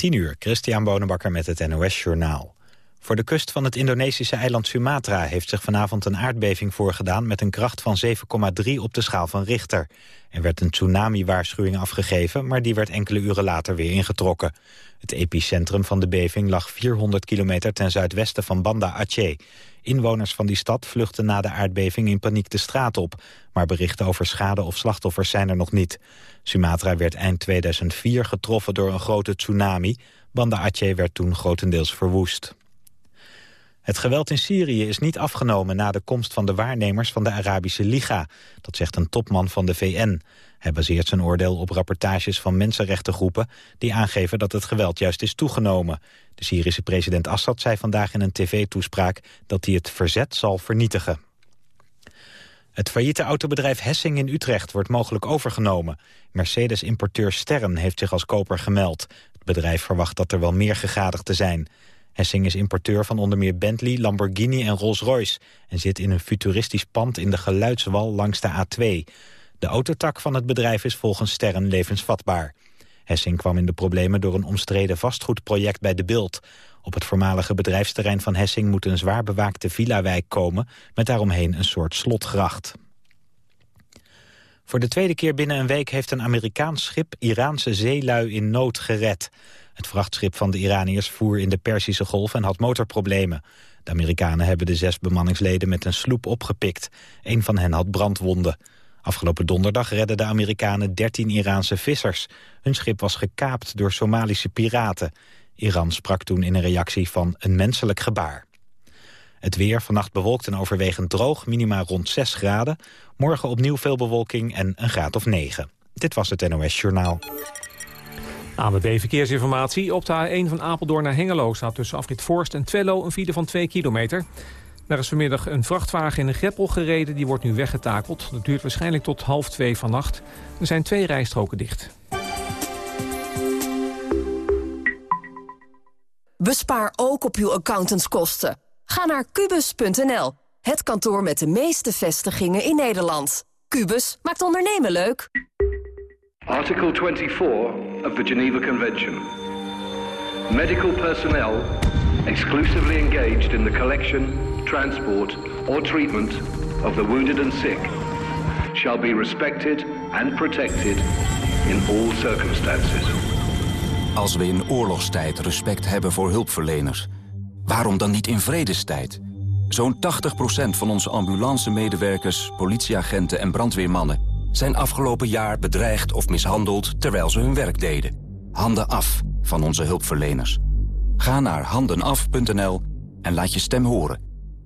10 uur, Christian Bonenbakker met het NOS Journaal. Voor de kust van het Indonesische eiland Sumatra heeft zich vanavond een aardbeving voorgedaan met een kracht van 7,3 op de schaal van Richter. Er werd een tsunami-waarschuwing afgegeven, maar die werd enkele uren later weer ingetrokken. Het epicentrum van de beving lag 400 kilometer ten zuidwesten van Banda Aceh. Inwoners van die stad vluchten na de aardbeving in paniek de straat op. Maar berichten over schade of slachtoffers zijn er nog niet. Sumatra werd eind 2004 getroffen door een grote tsunami. Banda Aceh werd toen grotendeels verwoest. Het geweld in Syrië is niet afgenomen na de komst van de waarnemers van de Arabische Liga. Dat zegt een topman van de VN. Hij baseert zijn oordeel op rapportages van mensenrechtengroepen... die aangeven dat het geweld juist is toegenomen. De Syrische president Assad zei vandaag in een tv-toespraak... dat hij het verzet zal vernietigen. Het failliete autobedrijf Hessing in Utrecht wordt mogelijk overgenomen. Mercedes-importeur Sterren heeft zich als koper gemeld. Het bedrijf verwacht dat er wel meer gegadigden zijn. Hessing is importeur van onder meer Bentley, Lamborghini en Rolls-Royce... en zit in een futuristisch pand in de geluidswal langs de A2. De autotak van het bedrijf is volgens Sterren levensvatbaar. Hessing kwam in de problemen door een omstreden vastgoedproject bij De Bild. Op het voormalige bedrijfsterrein van Hessing moet een zwaar bewaakte villa-wijk komen... met daaromheen een soort slotgracht. Voor de tweede keer binnen een week heeft een Amerikaans schip Iraanse zeelui in nood gered. Het vrachtschip van de Iraniërs voer in de Perzische Golf en had motorproblemen. De Amerikanen hebben de zes bemanningsleden met een sloep opgepikt. Een van hen had brandwonden. Afgelopen donderdag redden de Amerikanen 13 Iraanse vissers. Hun schip was gekaapt door Somalische piraten. Iran sprak toen in een reactie van een menselijk gebaar. Het weer, vannacht bewolkt en overwegend droog, minima rond 6 graden. Morgen opnieuw veel bewolking en een graad of 9. Dit was het NOS Journaal. ANWB Verkeersinformatie. Op de A1 van Apeldoorn naar Hengelo staat tussen afrit Forst en Twello een file van 2 kilometer. Daar is vanmiddag een vrachtwagen in een greppel gereden. Die wordt nu weggetakeld. Dat duurt waarschijnlijk tot half twee vannacht. Er zijn twee rijstroken dicht. Bespaar ook op uw accountantskosten. Ga naar kubus.nl, het kantoor met de meeste vestigingen in Nederland. Kubus maakt ondernemen leuk. Article 24 of the Geneva Convention. Medical personnel exclusively engaged in the collection, transport or treatment of the wounded and sick shall be respected and protected in all circumstances. Als we in oorlogstijd respect hebben voor hulpverleners, waarom dan niet in vredestijd? Zo'n 80% van onze ambulance-medewerkers, politieagenten en brandweermannen... zijn afgelopen jaar bedreigd of mishandeld terwijl ze hun werk deden. Handen af van onze hulpverleners. Ga naar handenaf.nl en laat je stem horen.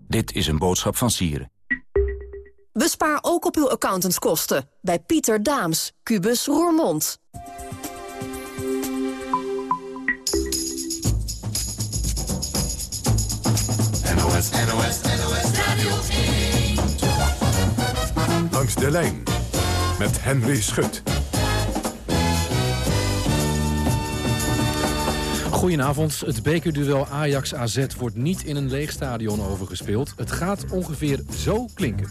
Dit is een boodschap van Sieren. Bespaar ook op uw accountantskosten bij Pieter Daams, Cubus Roermond. Radio 1. Langs de lijn met Henry Schut. Goedenavond. Het bekerduel Ajax-AZ wordt niet in een leeg stadion overgespeeld. Het gaat ongeveer zo klinken.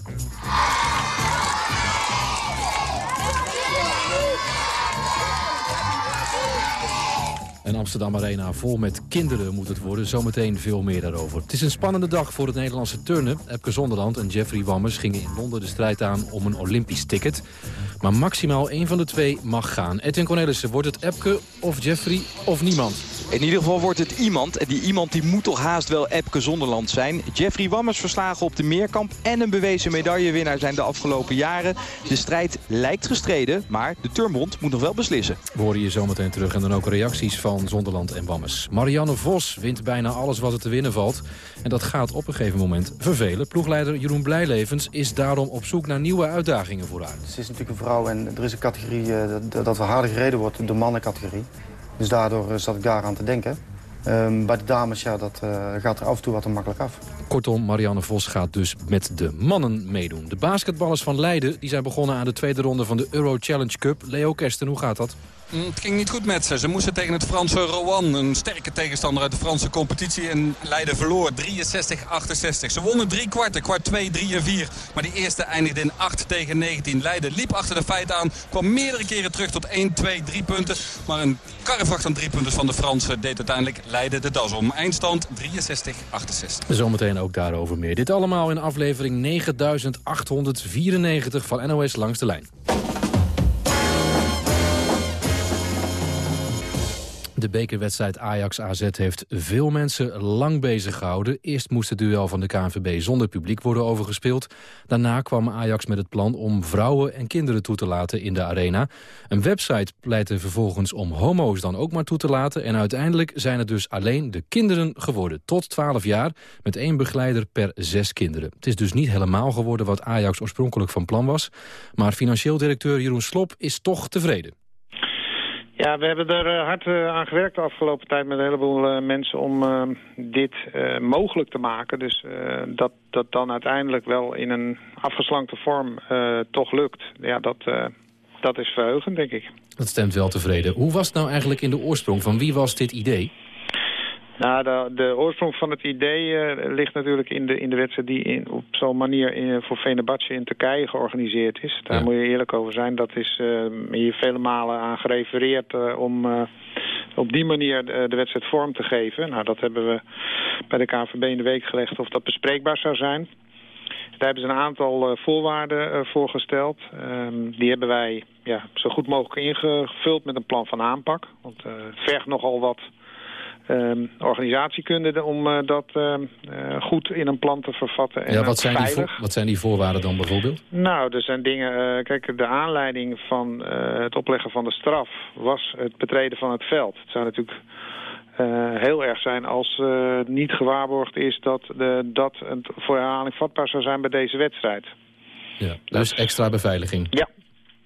Een Amsterdam Arena vol met kinderen moet het worden. Zometeen veel meer daarover. Het is een spannende dag voor het Nederlandse turnen. Epke Zonderland en Jeffrey Wammers gingen in Londen de strijd aan om een Olympisch ticket. Maar maximaal één van de twee mag gaan. Edwin Cornelissen, wordt het Epke of Jeffrey of niemand? In ieder geval wordt het iemand. En die iemand die moet toch haast wel Epke Zonderland zijn. Jeffrey Wammers verslagen op de Meerkamp. En een bewezen medaillewinnaar zijn de afgelopen jaren. De strijd lijkt gestreden, maar de Turnbond moet nog wel beslissen. We horen je zometeen terug en dan ook reacties van Zonderland en Wammers. Marianne Vos wint bijna alles wat er te winnen valt. En dat gaat op een gegeven moment vervelen. Ploegleider Jeroen Blijlevens is daarom op zoek naar nieuwe uitdagingen voor haar. Ze is natuurlijk een vrouw en er is een categorie uh, dat, dat wel harder gereden wordt, de mannencategorie. Dus daardoor uh, zat ik daaraan te denken. Um, bij de dames ja, dat, uh, gaat er af en toe wat te makkelijk af. Kortom, Marianne Vos gaat dus met de mannen meedoen. De basketballers van Leiden die zijn begonnen aan de tweede ronde van de Euro Challenge Cup. Leo Kersten, hoe gaat dat? Mm, het ging niet goed met ze. Ze moesten tegen het Franse Rouen, een sterke tegenstander uit de Franse competitie. En Leiden verloor 63-68. Ze wonnen drie kwarten, kwart 2, 3 en 4. Maar die eerste eindigde in 8 tegen 19. Leiden liep achter de feiten aan, kwam meerdere keren terug tot 1, 2, 3 punten. Maar een karrevracht aan drie punten van de Fransen deed uiteindelijk Leiden de das om. Eindstand 63-68. Zometeen ook daarover meer. Dit allemaal in aflevering 9894 van NOS Langs de Lijn. De bekerwedstrijd Ajax-AZ heeft veel mensen lang bezig gehouden. Eerst moest het duel van de KNVB zonder publiek worden overgespeeld. Daarna kwam Ajax met het plan om vrouwen en kinderen toe te laten in de arena. Een website pleitte vervolgens om homo's dan ook maar toe te laten. En uiteindelijk zijn het dus alleen de kinderen geworden. Tot 12 jaar, met één begeleider per zes kinderen. Het is dus niet helemaal geworden wat Ajax oorspronkelijk van plan was. Maar financieel directeur Jeroen Slop is toch tevreden. Ja, we hebben er eh, hard uh, aan gewerkt de afgelopen tijd met een heleboel uh, mensen om dit mogelijk te maken. Dus dat dat dan uiteindelijk wel in een afgeslankte vorm toch lukt, ja, dat, dat is verheugend, denk ik. Dat stemt wel tevreden. Hoe was het nou eigenlijk in de oorsprong? Van wie was dit idee? Nou, de, de, oorsprong van het idee uh, ligt natuurlijk in de, in de wedstrijd die in, op zo'n manier in, voor Venebatje in Turkije georganiseerd is. Daar moet je eerlijk over zijn. Dat is uh, hier vele malen aan gerefereerd uh, om op die manier de, de, wedstrijd vorm te geven. Nou, dat hebben we bij de KVB in de week gelegd of dat bespreekbaar zou zijn. Daar hebben ze een aantal voorwaarden voor gesteld. Ehm, die hebben wij ja, zo goed mogelijk ingevuld met een plan van aanpak. Want het vergt nogal wat um, organisatiekunde om uh, dat uh, goed in een plan te vervatten. En ja, wat zijn, die wat zijn die voorwaarden dan bijvoorbeeld? Nou, er zijn dingen... kijk, de aanleiding van het opleggen van de straf was het betreden van het veld. Het zou natuurlijk heel erg zijn als niet gewaarborgd is dat, de, dat het voor herhaling vatbaar zou zijn bij deze wedstrijd. Ja, dus extra beveiliging. Ja,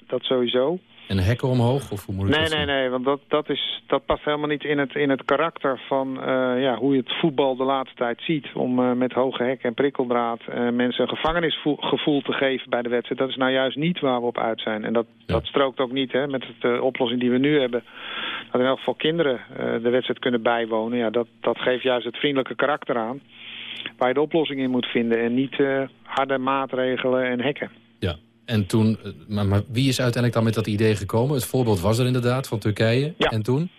dat sowieso. En hekken omhoog? Of hoe moet nee, nee, nee, want dat, dat, is, dat past helemaal niet in het, in het karakter van uh, ja, hoe je het voetbal de laatste tijd ziet. Om uh, met hoge hekken en prikkeldraad uh, mensen een gevangenisgevoel te geven bij de wedstrijd. Dat is nou juist niet waar we op uit zijn. En dat, ja. dat strookt ook niet hè, met de oplossing die we nu hebben. Dat in elk geval kinderen de wedstrijd kunnen bijwonen. Ja, dat, dat geeft juist het vriendelijke karakter aan. Waar je de oplossing in moet vinden en niet harde maatregelen en hekken. En toen, eh, maar, maar, wie is uiteindelijk dan met dat idee gekomen? Het voorbeeld was er inderdaad van Turkije. Ja. En toen?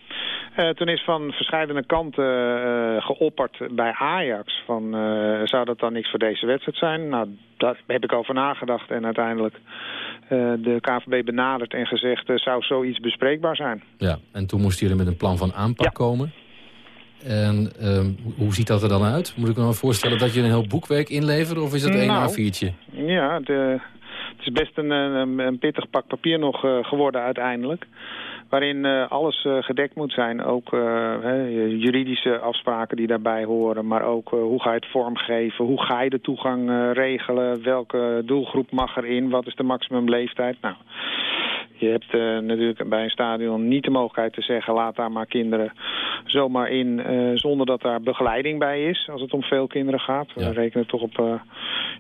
Uh, toen is van verschillende kanten uh, geopperd bij Ajax. Van, uh, zou dat dan niks voor deze wedstrijd zijn? Nou, daar heb ik over nagedacht. En uiteindelijk de KVB benaderd en gezegd... zou zoiets bespreekbaar zijn. Ja, en toen moest jullie met een plan van aanpak ja. komen. En ehm, hoe ziet dat er dan uit? Moet ik me nou voorstellen dat je een heel boekwerk inlevert? Of is het één nou, A4'tje? Ja, de, het is best een, een, een pittig pak papier nog uh, geworden uiteindelijk. Waarin uh, alles gedekt moet zijn. Ook juridische afspraken die daarbij horen. Maar ook hoe ga je het vormgeven? Hoe ga je de toegang regelen? Welke doelgroep mag erin? Wat is de maximumleeftijd? Nou, je hebt uh, natuurlijk bij een stadion niet de mogelijkheid te zeggen... laat daar maar kinderen zomaar in uh, zonder dat daar begeleiding bij is... als het om veel kinderen gaat. Ja. We rekenen toch op uh,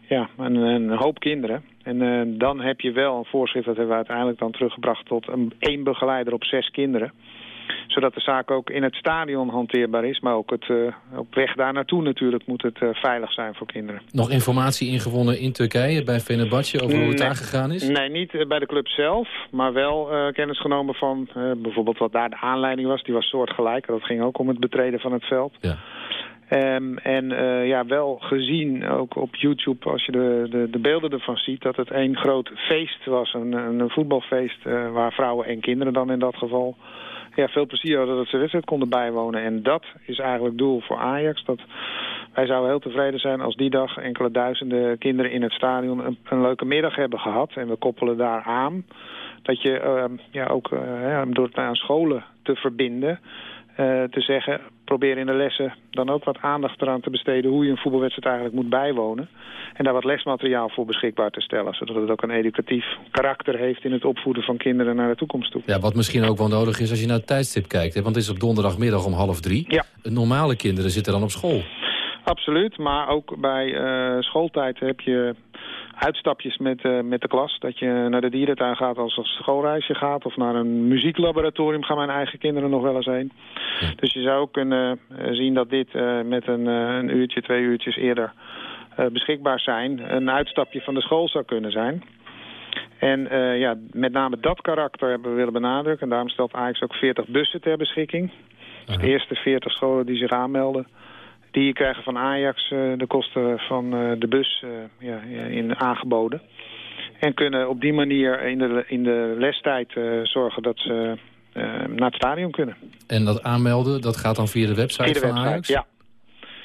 ja, een, een, hoop kinderen. En dan heb je wel een voorschrift, dat hebben we uiteindelijk dan teruggebracht... tot een, één begeleider op zes kinderen zodat de zaak ook in het stadion hanteerbaar is. Maar ook het, uh, op weg daar naartoe natuurlijk moet het uh, veilig zijn voor kinderen. Nog informatie ingewonnen in Turkije bij Fenerbahce over hoe het daar gegaan is? Nee, niet uh, bij de club zelf. Maar wel kennis genomen van bijvoorbeeld wat daar de aanleiding was. Die was soortgelijk. Dat ging ook om het betreden van het veld. Ja. Um, en uh, ja, wel gezien, ook op YouTube, als je de, de, de beelden ervan ziet... dat het één groot feest was, een, een voetbalfeest... Uh, waar vrouwen en kinderen dan in dat geval ja, veel plezier hadden dat ze wedstrijd konden bijwonen. En dat is eigenlijk doel voor Ajax. Dat wij zouden heel tevreden zijn als die dag enkele duizenden kinderen in het stadion een, leuke middag hebben gehad. En we koppelen daar aan dat je uh, ja, ook uh, door het aan scholen te verbinden... Uh, te zeggen, probeer in de lessen dan ook wat aandacht eraan te besteden... hoe je een voetbalwedstrijd eigenlijk moet bijwonen. En daar wat lesmateriaal voor beschikbaar te stellen. Zodat het ook een educatief karakter heeft in het opvoeden van kinderen naar de toekomst toe. Ja, wat misschien ook wel nodig is als je naar het tijdstip kijkt. Hè? Want het is op donderdagmiddag om half drie. Ja. Normale kinderen zitten dan op school. Absoluut, maar ook bij uh, schooltijd heb je uitstapjes met, uh, met de klas. Dat je naar de dierentuin gaat als een schoolreisje gaat. Of naar een muzieklaboratorium gaan mijn eigen kinderen nog wel eens heen. Dus je zou kunnen zien dat dit met een, een uurtje, twee uurtjes eerder beschikbaar zijn. Een uitstapje van de school zou kunnen zijn. En ja, met name dat karakter hebben we willen benadrukken. En daarom stelt Ajax ook 40 bussen ter beschikking. Dus de eerste 40 scholen die zich aanmelden die krijgen van Ajax uh, de kosten van uh, de bus uh, ja, in aangeboden. En kunnen op die manier in de, in de lestijd zorgen dat ze naar het stadion kunnen. En dat aanmelden, dat gaat dan via de website, via de van website, Ajax? ja.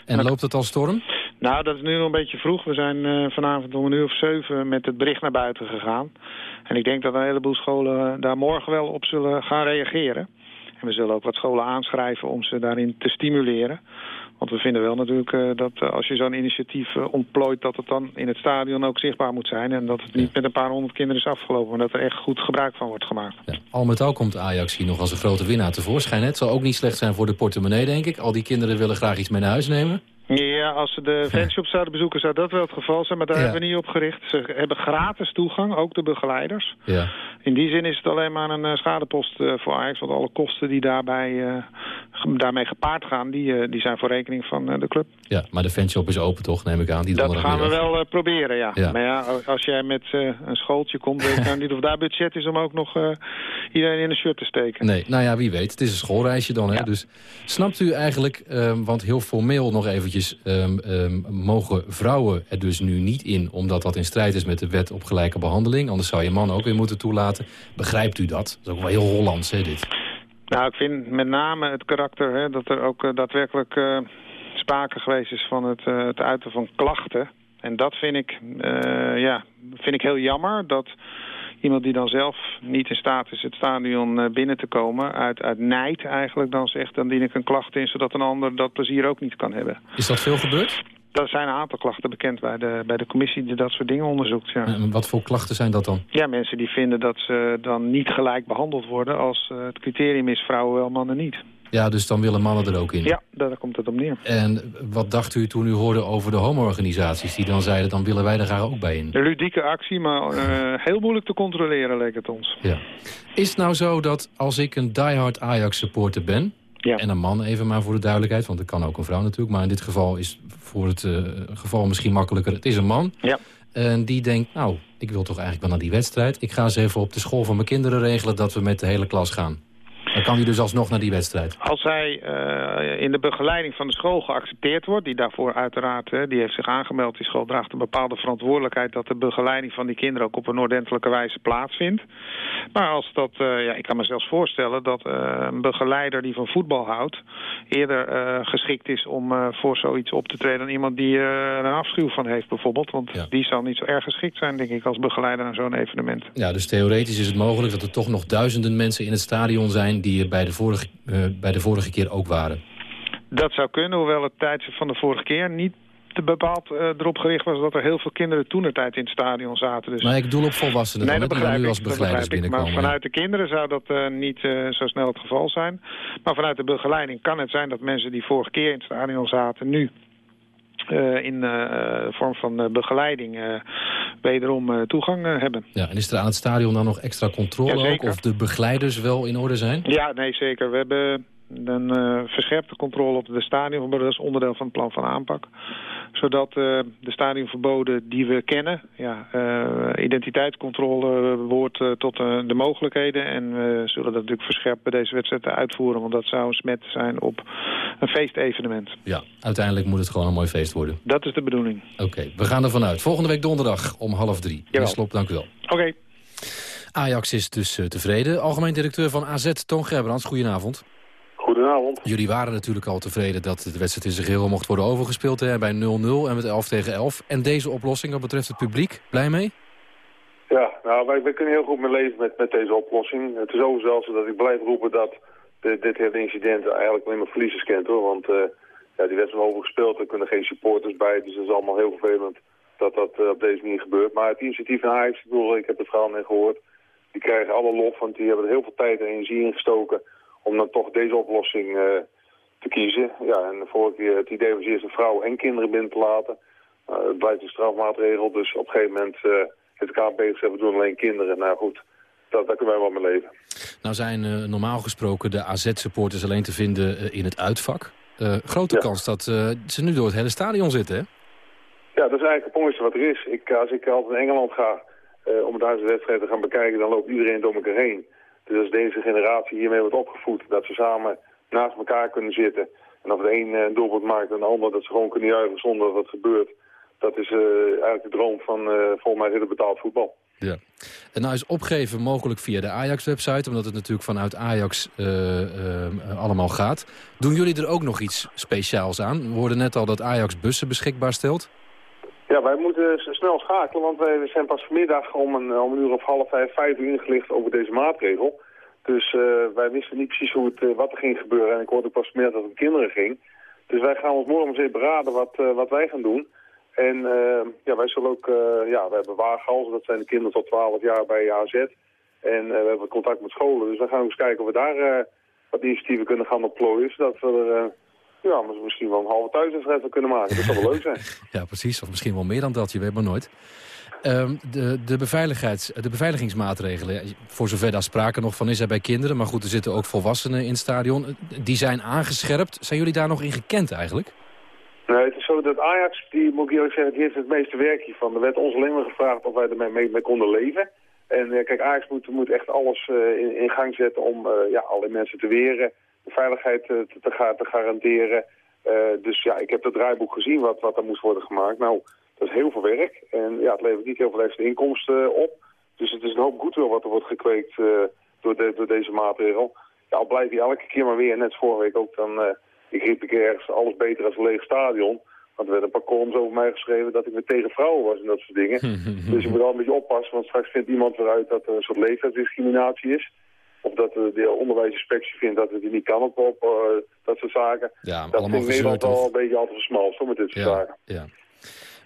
En, en loopt het al storm? Nou, dat is nu nog een beetje vroeg. We zijn vanavond om een uur of zeven met het bericht naar buiten gegaan. En ik denk dat een heleboel scholen daar morgen wel op zullen gaan reageren. En we zullen ook wat scholen aanschrijven om ze daarin te stimuleren. Want we vinden wel natuurlijk uh, dat uh, als je zo'n initiatief uh, ontplooit... dat het dan in het stadion ook zichtbaar moet zijn. En dat het niet met een paar honderd kinderen is afgelopen... maar dat er echt goed gebruik van wordt gemaakt. Ja. Al met al komt Ajax hier nog als een grote winnaar tevoorschijn. Het zal ook niet slecht zijn voor de portemonnee, denk ik. Al die kinderen willen graag iets mee naar huis nemen. Ja, als ze de fanshop zouden bezoeken zou dat wel het geval zijn, maar daar ja. hebben we niet op gericht. Ze hebben gratis toegang, ook de begeleiders. Ja. In die zin is het alleen maar een uh, schadepost uh, voor Ajax, want alle kosten die daarbij, uh, daarmee gepaard gaan, die, die zijn voor rekening van de club. Ja, maar de fanshop is open toch, neem ik aan? Die dat gaan we wel proberen, ja. ja. Maar ja, als jij met een schooltje komt, weet ik nou niet of daar budget is om ook nog iedereen in een shirt te steken. Nee, nou ja, wie weet. Het is een schoolreisje dan, hè. Ja. Dus snapt u eigenlijk, want heel formeel nog Um, um, mogen vrouwen er dus nu niet in... omdat dat in strijd is met de wet op gelijke behandeling. Anders zou je man ook weer moeten toelaten. Begrijpt u dat? Dat is ook wel heel Hollands, hè, dit? Nou, ik vind met name het karakter... Hè, dat er ook uh, daadwerkelijk uh, sprake geweest is van het, uh, het uiten van klachten. En dat vind ik, ja, vind ik heel jammer... dat iemand die dan zelf niet in staat is het stadion binnen te komen... uit, uit nijd eigenlijk dan zegt, dan dien ik een klacht in... zodat een ander dat plezier ook niet kan hebben. Is dat veel gebeurd? Er zijn een aantal klachten bekend bij de, bij de commissie die dat soort dingen onderzoekt. Ja. En wat voor klachten zijn dat dan? Ja, mensen die vinden dat ze dan niet gelijk behandeld worden... als uh, het criterium is vrouwen wel, mannen niet. Ja, dus dan willen mannen er ook in? Ja, daar komt het op neer. En wat dacht u toen u hoorde over de homo-organisaties... die dan zeiden, dan willen wij er graag ook bij in? Een ludieke actie, maar uh, heel moeilijk te controleren leek het ons. Ja. Is het nou zo dat als ik een diehard Ajax-supporter ben... Ja. En een man even maar voor de duidelijkheid, want het kan ook een vrouw natuurlijk. Maar in dit geval is voor het uh, geval misschien makkelijker. Het is een man. Ja. En die denkt, nou, ik wil toch eigenlijk wel naar die wedstrijd. Ik ga eens even op de school van mijn kinderen regelen dat we met de hele klas gaan. Dan kan hij dus alsnog naar die wedstrijd. Als hij uh, in de begeleiding van de school geaccepteerd wordt... die daarvoor uiteraard, hè, die heeft zich aangemeld... die school draagt een bepaalde verantwoordelijkheid... dat de begeleiding van die kinderen ook op een ordentelijke wijze plaatsvindt. Maar als dat, uh, ja, ik kan me zelfs voorstellen... dat uh, een begeleider die van voetbal houdt... eerder geschikt is om voor zoiets op te treden... dan iemand die er een afschuw van heeft bijvoorbeeld. Want ja. die zal niet zo erg geschikt zijn, denk ik... als begeleider aan zo'n evenement. Ja, dus theoretisch is het mogelijk dat er toch nog duizenden mensen in het stadion zijn die bij de, vorige, uh, bij de vorige keer ook waren. Dat zou kunnen, hoewel het tijdstip van de vorige keer niet te bepaald uh, erop gericht was dat er heel veel kinderen toenertijd in het stadion zaten. Dus... Maar ik doel op volwassenen nee, dan, dat begrijp nu ik, als begeleiders binnenkomen. Maar vanuit de kinderen zou dat uh, niet uh, zo snel het geval zijn. Maar vanuit de begeleiding kan het zijn dat mensen die vorige keer in het stadion zaten nu uh, in uh, vorm van uh, begeleiding wederom toegang hebben. Ja, en is er aan het stadion dan nog extra controle ja, ook? Of de begeleiders wel in orde zijn? Ja, nee, zeker. We hebben een verscherpte controle op de stadion. Dat is onderdeel van het plan van aanpak. Zodat de stadionverboden die we kennen... Ja, identiteitscontrole behoort tot de mogelijkheden. En we zullen dat natuurlijk verscherpt bij deze wedstrijd uitvoeren. Want dat zou een smet zijn op een feestevenement. Ja, uiteindelijk moet het gewoon een mooi feest worden. Dat is de bedoeling. Oké, okay, we gaan ervan uit. Volgende week donderdag om half drie. Jawel. Slop, dank u wel. Oké. Okay. Ajax is dus tevreden. Algemeen directeur van AZ, Toon Gerbrands, goedenavond. Goedenavond. Jullie waren natuurlijk al tevreden dat de wedstrijd in zijn geheel mocht worden overgespeeld hè, bij 0-0 en met 11 tegen 11. En deze oplossing wat betreft het publiek, blij mee? Ja, nou, wij, wij kunnen heel goed mee leven met, met deze oplossing. Het is ook zelfs dat ik blijf roepen dat de, dit hele incident eigenlijk alleen maar verliezers kent hoor. Want uh, ja, die wedstrijd overgespeeld, er kunnen geen supporters bij. Dus dat is allemaal heel vervelend dat dat uh, op deze manier gebeurt. Maar het initiatief van Ajax, ik bedoel, ik heb het verhaal net gehoord. Die krijgen alle lof, want die hebben er heel veel tijd en energie in gestoken om dan toch deze oplossing uh, te kiezen. Ja, en de vorige keer het idee was eerst een vrouw en kinderen binnen te laten. het blijft een strafmaatregel, dus op een gegeven moment het KP gezegd, we doen alleen kinderen. Nou goed, dat, daar kunnen wij wel mee leven. Nou zijn normaal gesproken de AZ-supporters alleen te vinden in het uitvak. grote kans dat ze nu door het hele stadion zitten, hè? Ja, dat is eigenlijk het mooiste wat er is. Ik, als ik altijd in Engeland ga uh, om Duitse wedstrijd te gaan bekijken, dan loopt iedereen door elkaar heen. Dus als deze generatie hiermee wordt opgevoed, dat ze samen naast elkaar kunnen zitten. En of de een een doelpunt maakt en de ander dat ze gewoon kunnen juichen zonder dat het gebeurt. Dat is uh, eigenlijk de droom van uh, volgens mij hele betaald voetbal. Ja. En nou is opgeven mogelijk via de Ajax-website, omdat het natuurlijk vanuit Ajax allemaal gaat. Doen jullie er ook nog iets speciaals aan? We hoorden net al dat Ajax bussen beschikbaar stelt. Ja, wij moeten snel schakelen, want wij zijn pas vanmiddag om een, om uur of half vijf, vijf uur ingelicht over deze maatregel. Dus uh, wij wisten niet precies hoe het, uh, wat er ging gebeuren. En ik hoorde pas meer dat het kinderen ging. Dus wij gaan ons morgen eens even beraden wat, uh, wat wij gaan doen. En ja, wij zullen ook, ja, we hebben waaghalzen, dat zijn de kinderen tot 12 jaar bij AZ. En we hebben contact met scholen, dus we gaan eens kijken of we daar wat initiatieven kunnen gaan opplooien. Zodat we er ja, misschien wel een halve thuiswedstrijd kunnen maken. Dat zou wel leuk zijn. ja, precies. Of misschien wel meer dan dat. Je weet maar nooit. Um, de, de, beveiligheids, de beveiligingsmaatregelen, voor zover daar sprake nog van is bij kinderen... maar goed, er zitten ook volwassenen in het stadion. Die zijn aangescherpt. Zijn jullie daar nog in gekend eigenlijk? Nee, het is zo dat Ajax, die moet ik eerlijk zeggen, die heeft het meeste werk hiervan. Er werd ons alleen maar gevraagd of wij ermee mee, mee konden leven. En uh, kijk, Ajax moet, moet echt alles uh, in, in, gang zetten om uh, ja, alle mensen te weren de veiligheid te, te, te garanderen. Uh, dus ja, ik heb het draaiboek gezien wat, wat er moest worden gemaakt. Nou, dat is heel veel werk. En ja, het levert niet heel veel extra inkomsten op. Dus het is een hoop goedwil wat er wordt gekweekt door, de, door deze maatregel. Ja, al blijf je elke keer maar weer, net vorige week ook, dan ik riep ik ergens alles beter als een leeg stadion. Want er werden een paar columns over mij geschreven dat ik weer tegen vrouwen was en dat soort dingen. dus je moet al een beetje oppassen, want straks vindt iemand eruit dat er een soort leeftijdsdiscriminatie is. Of dat de onderwijsinspectie vindt dat het niet kan op, op uh, dat soort zaken. Ja, dat vind Nederland al een beetje altijd versmalst met dit soort ja, zaken. Ja.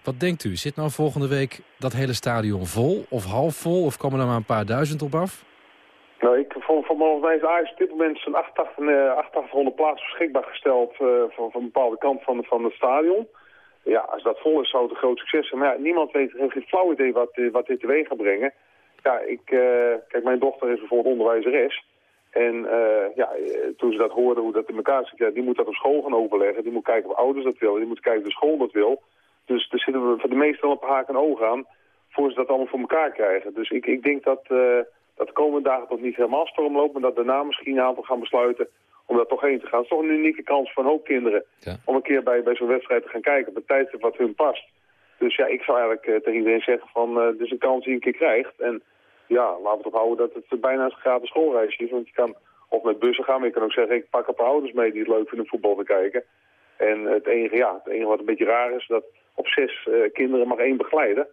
Wat denkt u? Zit nou volgende week dat hele stadion vol of half vol? Of komen er maar een paar duizend op af? Nou, ik, voor, voor mij is Ajax op dit moment zo'n 8800 plaatsen beschikbaar gesteld uh, van, van een bepaalde kant van, van het stadion. Ja, als dat vol is zou het een groot succes zijn. Maar ja, niemand weet, heeft geen flauw idee wat, wat dit teweeg gaat brengen. Ja, ik, uh, kijk, mijn dochter is bijvoorbeeld onderwijzeres. En uh, ja, toen ze dat hoorde, hoe dat in elkaar zit, ja, die moet dat op school gaan overleggen. Die moet kijken of ouders dat willen. Die moet kijken of de school dat wil. Dus daar zitten we voor de meesten wel een haak en ogen aan, voor ze dat allemaal voor elkaar krijgen. Dus ik, ik denk dat, uh, dat de komende dagen toch niet helemaal storm loopt, maar dat daarna misschien een aantal gaan besluiten om daar toch heen te gaan. Het is toch een unieke kans voor een hoop kinderen ja. om een keer bij, bij zo'n wedstrijd te gaan kijken op het tijdstip wat hun past. Dus ja, ik zou eigenlijk uh, tegen iedereen zeggen van, is een kans die je een keer krijgt. En ja, laten we toch houden dat het bijna een gratis schoolreisje is. Want je kan of met bussen gaan, maar je kan ook zeggen, ik pak een paar ouders mee die het leuk vinden voetbal te kijken. En het enige, ja, het enige wat een beetje raar is, dat op zes uh, kinderen mag één begeleiden.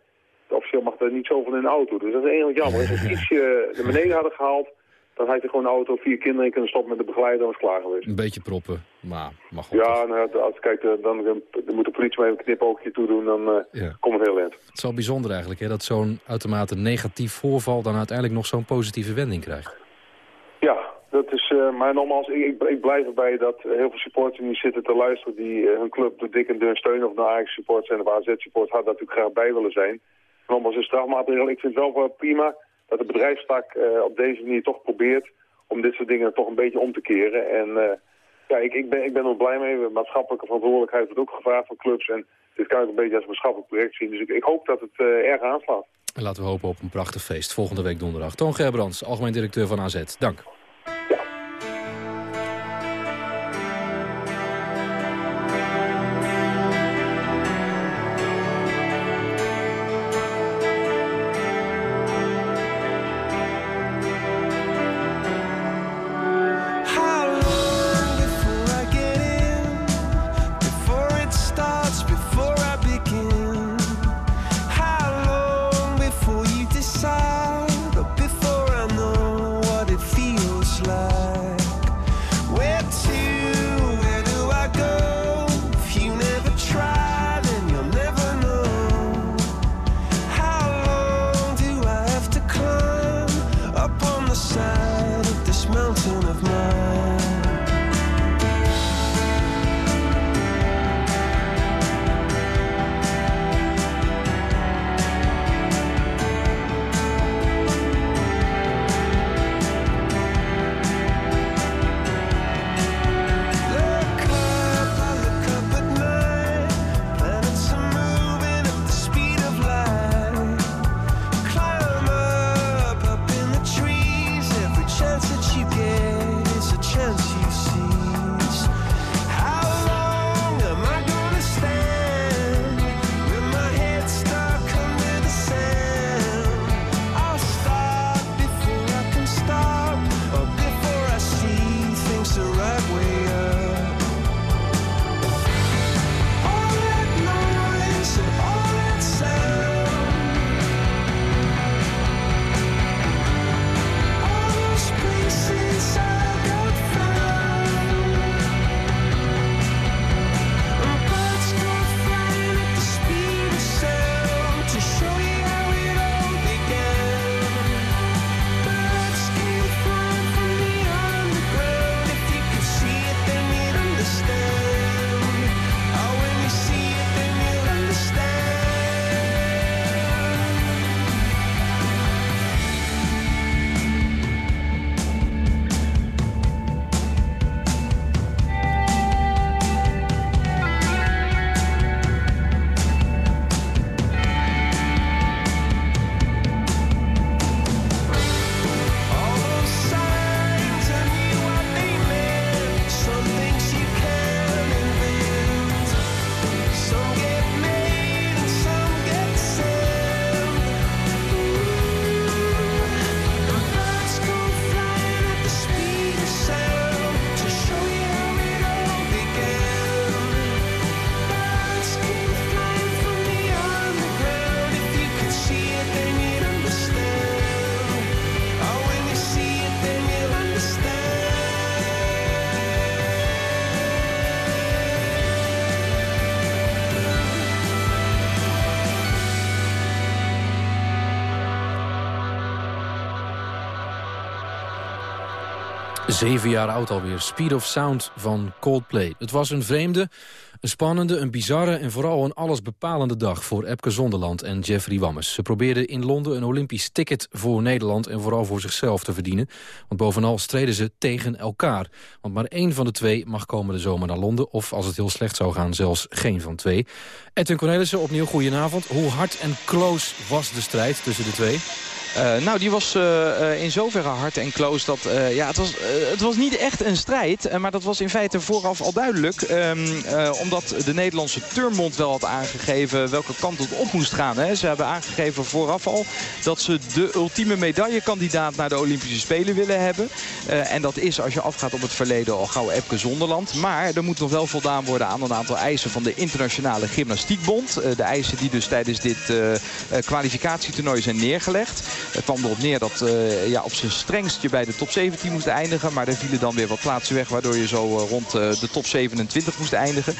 Officieel mag er niet zoveel in een auto. Dus dat is eigenlijk jammer. Als we ietsje naar beneden hadden gehaald, dan had je gewoon een auto, vier kinderen in kunnen stoppen met de begeleider en was klaar geweest. Een beetje proppen, maar mag goed. Ja, nou, als, kijk, dan, dan, dan moet de politie maar even een knipoogje toe doen, dan uh, ja. komt het heel eind. Het is wel bijzonder eigenlijk, hè, dat zo'n uitermate negatief voorval dan uiteindelijk nog zo'n positieve wending krijgt. Ja, dat is, uh, maar nogmaals, ik, ik, blijf erbij dat heel veel supporters die zitten te luisteren, die uh, hun club door dik en dun steunen, of de Ajax support zijn of AZ support, had natuurlijk graag bij willen zijn. Nogmaals, een strafmaatregel, ik vind het wel prima dat de bedrijfstak uh, op deze manier toch probeert om dit soort dingen toch een beetje om te keren. En uh, ja, ik, ik, ben, ik ben er blij mee. Maatschappelijke verantwoordelijkheid wordt ook gevraagd van clubs. En dit kan ik een beetje als een maatschappelijk project zien. Dus ik, ik hoop dat het uh, erg aanslaat. En laten we hopen op een prachtig feest volgende week donderdag. Toon Gerbrands, algemeen directeur van AZ. Dank. Zeven jaar oud alweer, Speed of Sound van Coldplay. Het was een vreemde, een spannende, een bizarre en vooral een allesbepalende dag voor Epke Zonderland en Jeffrey Wammes. Ze probeerden in Londen een Olympisch ticket voor Nederland en vooral voor zichzelf te verdienen. Want bovenal streden ze tegen elkaar. Want maar één van de twee mag komende zomer naar Londen of als het heel slecht zou gaan zelfs geen van twee. Edwin Cornelissen, opnieuw goedenavond. Hoe hard en close was de strijd tussen de twee? Uh, nou, die was uh, in zoverre hard en close dat... Ja, het was, het was niet echt een strijd, maar dat was in feite vooraf al duidelijk. Um, omdat de Nederlandse Turmond wel had aangegeven welke kant het op moest gaan. Hè. Ze hebben aangegeven vooraf al dat ze de ultieme medaillekandidaat naar de Olympische Spelen willen hebben. en dat is, als je afgaat op het verleden, al gauw Epke Zonderland. Maar er moet nog wel voldaan worden aan een aantal eisen van de Internationale Gymnastiekbond. de eisen die dus tijdens dit kwalificatietoernooi zijn neergelegd. Het kwam erop neer dat uh, ja, op zijn strengst je bij de top 17 moest eindigen. Maar er vielen dan weer wat plaatsen weg waardoor je zo uh, rond uh, de top 27 moest eindigen.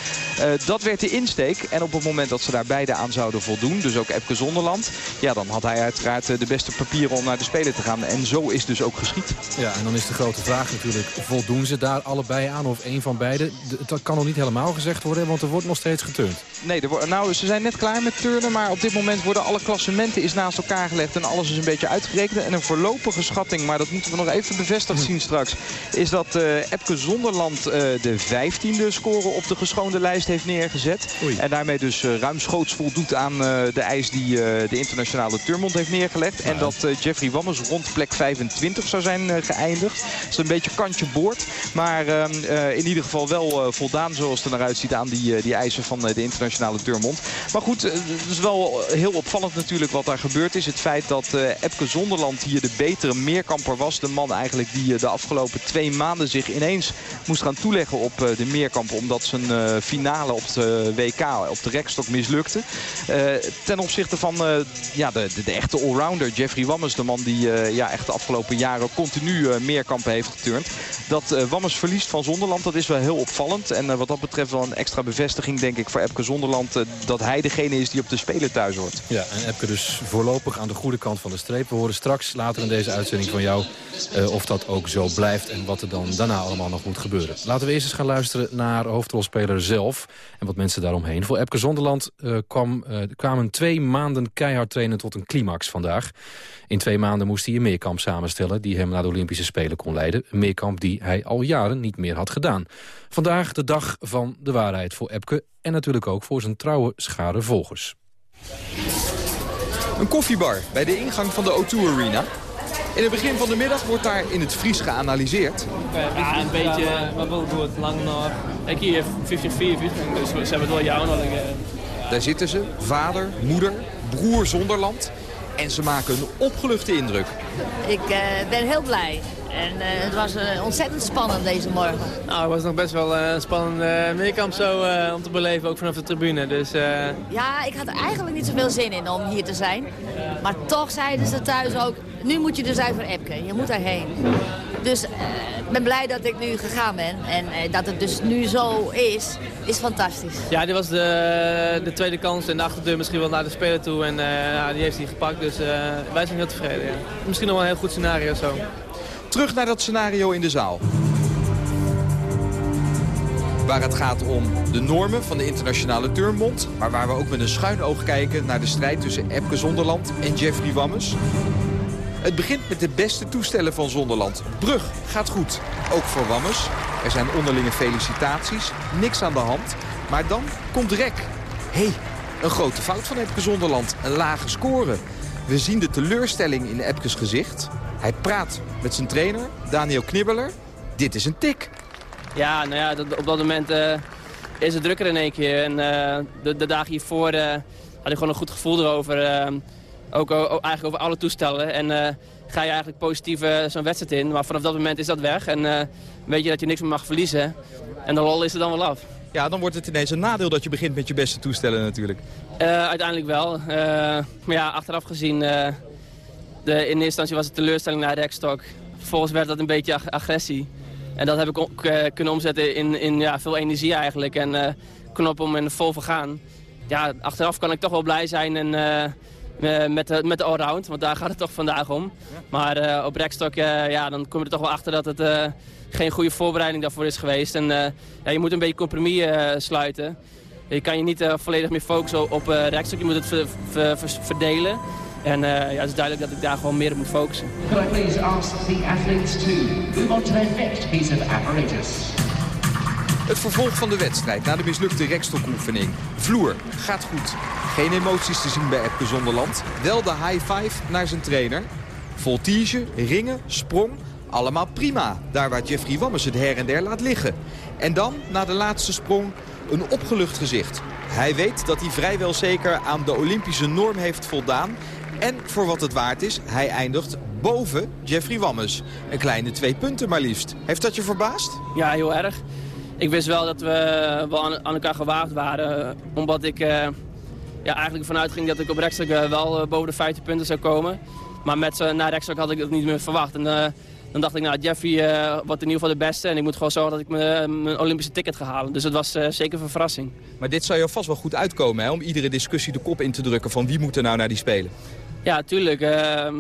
dat werd de insteek. En op het moment dat ze daar beide aan zouden voldoen, dus ook Epke Zonderland... ja, dan had hij uiteraard de beste papieren om naar de Spelen te gaan. En zo is dus ook geschied. Ja, en dan is de grote vraag natuurlijk, voldoen ze daar allebei aan of één van beide? Dat kan nog niet helemaal gezegd worden, want er wordt nog steeds geturnd. Nee, er nou, ze zijn net klaar met turnen, maar op dit moment worden alle klassementen is naast elkaar gelegd en alles is een beetje beetje uitgerekend. En een voorlopige schatting, maar dat moeten we nog even bevestigd zien straks... is dat uh, Epke Zonderland uh, de 15e score op de geschoonde lijst heeft neergezet. Oei. En daarmee dus uh, ruimschoots voldoet aan de eis die de internationale Turmond heeft neergelegd. Ja. En dat Jeffrey Wammers rond plek 25 zou zijn geëindigd. Dat is een beetje kantje boord. Maar ehm, in ieder geval wel voldaan zoals het er naar uitziet aan die, die eisen van de internationale Turmond. Maar goed, het is wel heel opvallend natuurlijk wat daar gebeurd is. Het feit dat Epke Zonderland hier de betere meerkamper was. De man eigenlijk die eh, de afgelopen twee maanden zich ineens moest gaan toeleggen op eh, de meerkamp. Omdat zijn eh, finale op de WK op de rekstok mislukte. ten opzichte van ja, de, de, echte allrounder Jeffrey Wammes. De man die ja, echt de afgelopen jaren continu meerkampen heeft geturnd. Dat Wammes verliest van Zonderland, dat is wel heel opvallend. En wat dat betreft wel een extra bevestiging denk ik voor Epke Zonderland. dat hij degene is die op de Spelen thuis hoort. Ja, en Epke dus voorlopig aan de goede kant van de we horen straks later in deze uitzending van jou uh, of dat ook zo blijft en wat er dan daarna allemaal nog moet gebeuren. Laten we eerst eens gaan luisteren naar hoofdrolspeler zelf en wat mensen daaromheen. Voor Epke Zonderland uh, kwam, uh, kwamen twee maanden keihard trainen tot een climax vandaag. In twee maanden moest hij een meerkamp samenstellen die hem naar de Olympische Spelen kon leiden. Een meerkamp die hij al jaren niet meer had gedaan. Vandaag de dag van de waarheid voor Epke en natuurlijk ook voor zijn trouwe schare volgers. Een koffiebar bij de ingang van de O2 Arena. In het begin van de middag wordt daar in het Fries geanalyseerd. Ja, een beetje, wat wil goed, lang nog. Ik hier 50 dus ze hebben het wel jou nog Daar zitten ze, vader, moeder, broer Zonderland. En ze maken een opgeluchte indruk. Ik uh, ben heel blij. En uh, het was uh, ontzettend spannend deze morgen. Nou, het was nog best wel een spannende meerkamp zo om te beleven, ook vanaf de tribune. Dus, Ja, ik had er eigenlijk niet zoveel zin in om hier te zijn. Maar toch zeiden ze thuis ook, nu moet je dus uit voor Epke. Je moet daarheen. Dus ik ben blij dat ik nu gegaan ben. En dat het dus nu zo is, is fantastisch. Ja, dit was de, de tweede kans en de achterdeur misschien wel naar de speler toe. En die heeft hij gepakt, dus wij zijn heel tevreden. Ja. Misschien nog wel een heel goed scenario zo. Terug naar dat scenario in de zaal. Waar het gaat om de normen van de internationale turnbond. Maar waar we ook met een schuin oog kijken naar de strijd tussen Epke Zonderland en Jeffrey Wammes. Het begint met de beste toestellen van Zonderland. Brug gaat goed. Ook voor Wammes. Er zijn onderlinge felicitaties. Niks aan de hand. Maar dan komt Rek. Hé, hey, een grote fout van Epke Zonderland. Een lage score. We zien de teleurstelling in Epkes gezicht. Hij praat met zijn trainer, Daniel Knibbeler. Dit is een tik. Ja, nou ja, op dat moment uh, is het drukker in één keer. En uh, de, de dagen hiervoor uh, had ik gewoon een goed gevoel erover. Ook, ook, eigenlijk over alle toestellen. En ga je eigenlijk positief zo'n wedstrijd in. Maar vanaf dat moment is dat weg. En weet je dat je niks meer mag verliezen. En de lol is er dan wel af. Ja, dan wordt het ineens een nadeel dat je begint met je beste toestellen natuurlijk. uiteindelijk wel. maar ja, achteraf gezien de, in eerste instantie was het teleurstelling naar rekstok. Vervolgens werd dat een beetje agressie. En dat heb ik ook uh, kunnen omzetten in, in ja, veel energie eigenlijk. En uh, knop om in vol vergaan. Ja, achteraf kan ik toch wel blij zijn. En uh, eh, met, de, met de allround, want daar gaat het toch vandaag om. Maar eh, op rekstok, ja, dan kom je er toch wel achter dat het geen goede voorbereiding daarvoor is geweest. En ja, je moet een beetje compromis sluiten. Je kan je niet volledig meer focussen op rekstok, je moet het verdelen. En ja, het is duidelijk dat ik daar gewoon meer op moet focussen. Could I please ask the athletes to move on to their next piece of apparatus? Het vervolg van de wedstrijd na de mislukte rekstokoefening. Vloer, gaat goed. Geen emoties te zien bij Epke Zonderland. Wel de high five naar zijn trainer. Voltige, ringen, sprong, allemaal prima. Daar waar Jeffrey Wammes het her en der laat liggen. En dan, na de laatste sprong, een opgelucht gezicht. Hij weet dat hij vrijwel zeker aan de Olympische norm heeft voldaan. En voor wat het waard is, hij eindigt boven Jeffrey Wammes. Een kleine twee punten maar liefst. Heeft dat je verbaasd? Ja, heel erg ik wist wel dat we wel aan, elkaar gewaagd waren. Omdat ik uh, ja, eigenlijk vanuit ging dat ik op rechtstuk uh, wel uh, boven de 50 punten zou komen. Maar met naar rechtstuk had ik dat niet meer verwacht. En dan dacht ik, nou, Jeffrey wordt in ieder geval de beste. En ik moet gewoon zorgen dat ik mijn Olympische ticket ga halen. Dus dat was zeker een verrassing. Maar dit zou je vast wel goed uitkomen, hè? Om iedere discussie de kop in te drukken van wie moet er nou naar die Spelen? Ja, tuurlijk. Ehm,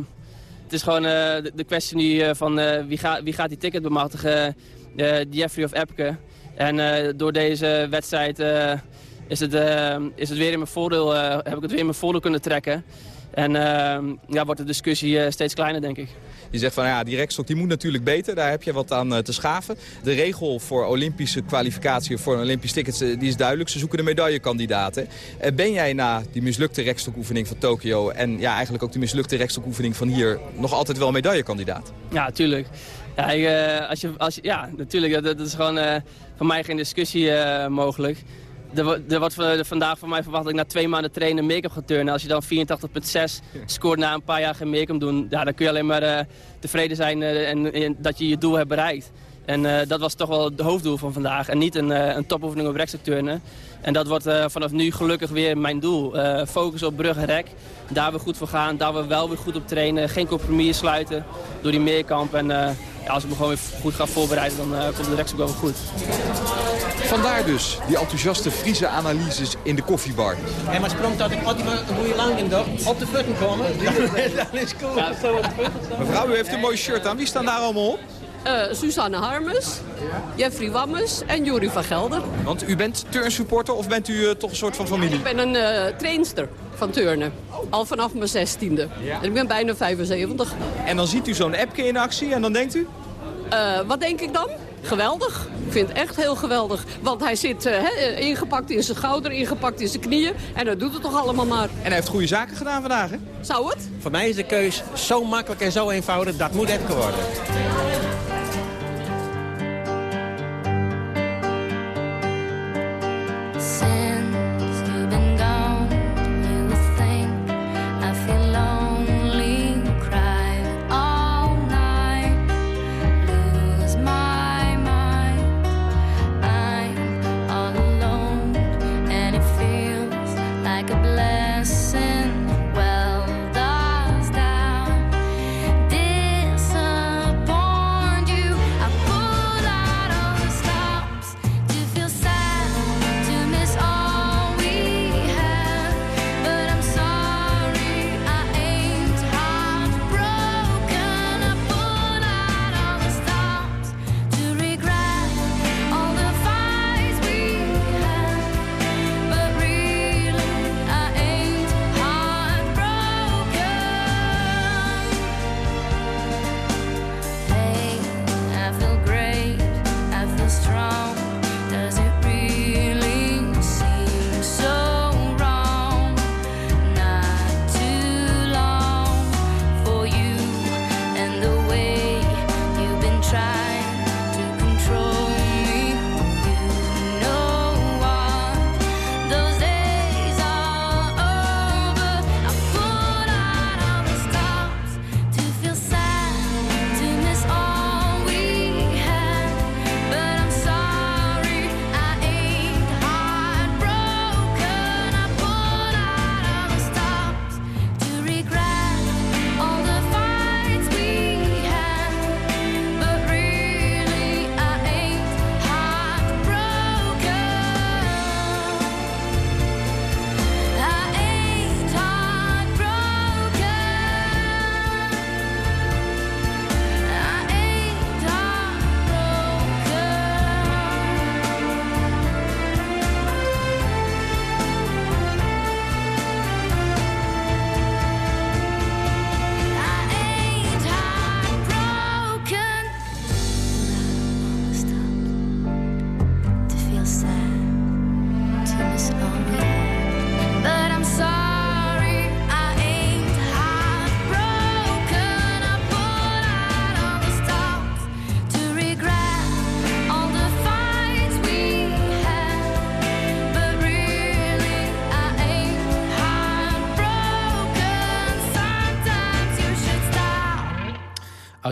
het is gewoon de, de, kwestie nu van wie, gaat, wie gaat die ticket bemachtigen. Jeffrey of Epke. En door deze wedstrijd is, het, uh, is het weer in mijn voordeel, heb ik het weer in mijn voordeel kunnen trekken. En ja, wordt de discussie steeds kleiner, denk ik. Je zegt van ja, die rekstok die moet natuurlijk beter. Daar heb je wat aan te schaven. De regel voor Olympische kwalificatie voor een Olympisch ticket die is duidelijk. Ze zoeken de medaillekandidaten. ben jij na die mislukte rekstokoefening van Tokio... en ja, eigenlijk ook die mislukte rekstokoefening van hier... nog altijd wel medaillekandidaat? Ja, tuurlijk. Ja, ik, als je, als je, ja natuurlijk. Dat, dat is gewoon voor mij geen discussie uh, mogelijk. Er, wordt vandaag van mij verwacht dat ik na twee maanden trainen make-up ga turnen. Als je dan 84,6 scoort na een paar jaar geen make-up doen, ja, dan kun je alleen maar uh, tevreden zijn uh, en, en, dat je je doel hebt bereikt. En uh, dat was toch wel het hoofddoel van vandaag. En niet een, een topoefening op rekstuk turnen. En dat wordt vanaf nu gelukkig weer mijn doel. focus op brug en rek. Daar we goed voor gaan. Daar we wel weer goed op trainen. Geen compromis sluiten door die meerkamp. En ja, als ik me gewoon weer goed ga voorbereiden, dan uh, komt de rekstok wel goed. Vandaar dus die enthousiaste Friese analyses in de koffiebar. En maar sprong dat ik altijd een goede lang in op de futten komen. dat is cool. Mevrouw, u heeft een mooi shirt aan. Wie staan daar allemaal op? Uh, Suzanne Harmes, Jeffrey Wammes en Jury van Gelder. Want u bent turnsupporter of bent u uh, toch een soort van familie? Ik ben een uh, trainster van turnen. Al vanaf mijn zestiende. En ik ben bijna 75. En dan ziet u zo'n appje in actie en dan denkt u? Uh, wat denk ik dan? Geweldig. Ik vind het echt heel geweldig. Want hij zit uh, ingepakt in zijn schouder, ingepakt in zijn knieën. En dat doet het toch allemaal maar. En hij heeft goede zaken gedaan vandaag, hè? Zou het? Voor mij is de keus zo makkelijk en zo eenvoudig. Dat moet Epke worden.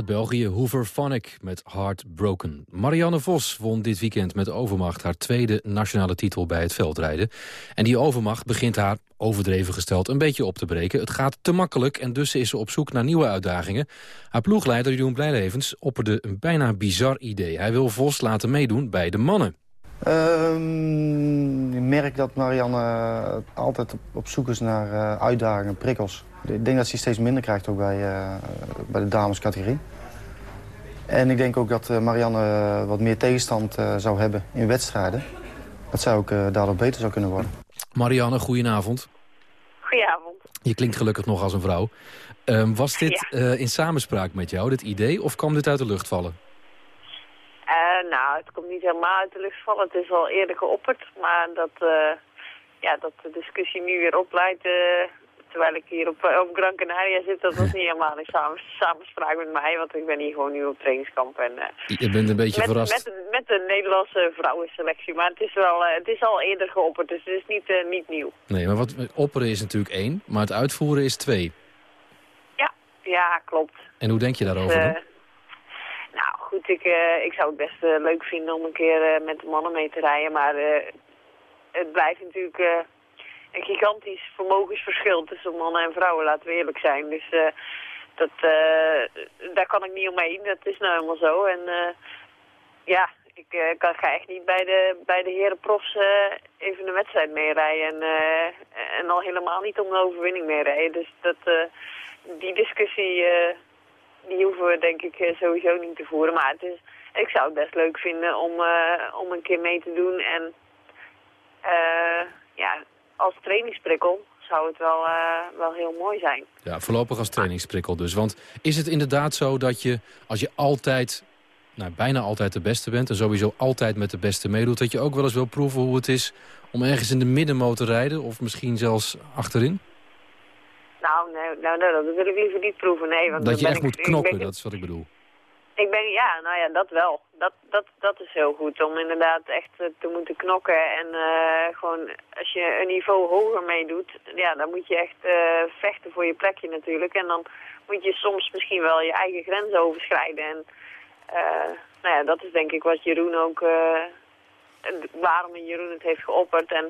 Uit België, Hoover Phonic met Heartbroken. Marianne Vos won dit weekend met overmacht haar tweede nationale titel bij het veldrijden. En die overmacht begint haar, overdreven gesteld, een beetje op te breken. Het gaat te makkelijk en dus is ze op zoek naar nieuwe uitdagingen. Haar ploegleider Jeroen Blijlevens opperde een bijna bizar idee. Hij wil Vos laten meedoen bij de mannen. Um, ik merk dat Marianne altijd op zoek is naar uh, uitdagingen, prikkels. Ik denk dat ze steeds minder krijgt ook bij, uh, bij de damescategorie. En ik denk ook dat uh, Marianne wat meer tegenstand zou hebben in wedstrijden. Dat zij ook daardoor beter zou kunnen worden. Marianne, goedenavond. Goedenavond. Je klinkt gelukkig nog als een vrouw. Um, was dit ja. in samenspraak met jou, dit idee, of kwam dit uit de lucht vallen? Uh, nou, het komt niet helemaal uit de lucht vallen. Het is al eerder geopperd, maar dat, uh, ja, dat de discussie nu weer opleidt... Uh, terwijl ik hier op, op Gran Canaria zit, dat was niet helemaal in samen, samenspraak met mij. Want ik ben hier gewoon nu op trainingskamp. En, Je bent een beetje met, verrast. Met, met de Nederlandse vrouwenselectie. Maar het is, wel, het is al eerder geopperd, dus het is niet, niet nieuw. Nee, maar wat opperen is natuurlijk één, maar het uitvoeren is twee. Ja, ja klopt. En hoe denk je daarover dus, nou goed, ik, uh, ik zou het best uh, leuk vinden om een keer uh, met de mannen mee te rijden. Maar het blijft natuurlijk een gigantisch vermogensverschil tussen mannen en vrouwen, laten we eerlijk zijn. Dus dat, daar kan ik niet omheen, dat is nou helemaal zo. En ja, ik kan, ga echt niet bij de, bij de heren profs even een wedstrijd meerijden. En, en al helemaal niet om de overwinning meerijden. Dus dat, die discussie die hoeven we denk ik sowieso niet te voeren. Maar het is, ik zou het best leuk vinden om, uh, om een keer mee te doen. En uh, ja, als trainingsprikkel zou het wel, wel heel mooi zijn. Ja, voorlopig als trainingsprikkel dus. Want is het inderdaad zo dat je, als je altijd, nou bijna altijd de beste bent... en sowieso altijd met de beste meedoet... dat je ook wel eens wil proeven hoe het is om ergens in de middenmoot te rijden... of misschien zelfs achterin? Nou, nee, nou, nee, dat wil ik liever niet proeven, nee. Want dat je echt ik, moet knokken, dat is wat ik bedoel. Ik ben, ja, nou ja, dat wel. Dat, dat, dat is heel goed, om inderdaad echt te moeten knokken. En uh, gewoon, als je een niveau hoger meedoet, ja, dan moet je echt uh, vechten voor je plekje natuurlijk. En dan moet je soms misschien wel je eigen grenzen overschrijden. En uh, nou ja, dat is denk ik wat Jeroen ook, waarom Jeroen het heeft geopperd. En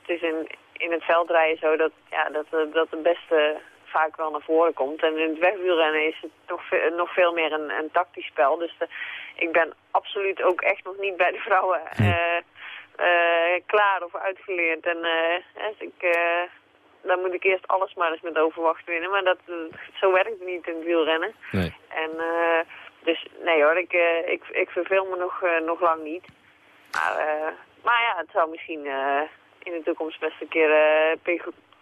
het is in, in het veldrijden zo dat, ja, dat, dat de beste vaak wel naar voren komt. En in het wegwielrennen is het nog, veel, nog veel meer een, een tactisch spel. Dus de, ik ben absoluut ook echt nog niet bij de vrouwen uh, uh, klaar of uitgeleerd. En uh, ik, dan moet ik eerst alles maar eens met overwacht winnen. Maar dat, zo werkt het niet in het wielrennen. Nee. En, dus nee hoor, ik, ik, ik verveel me nog, nog lang niet. Maar, maar ja, het zou misschien in de toekomst best een keer, uh,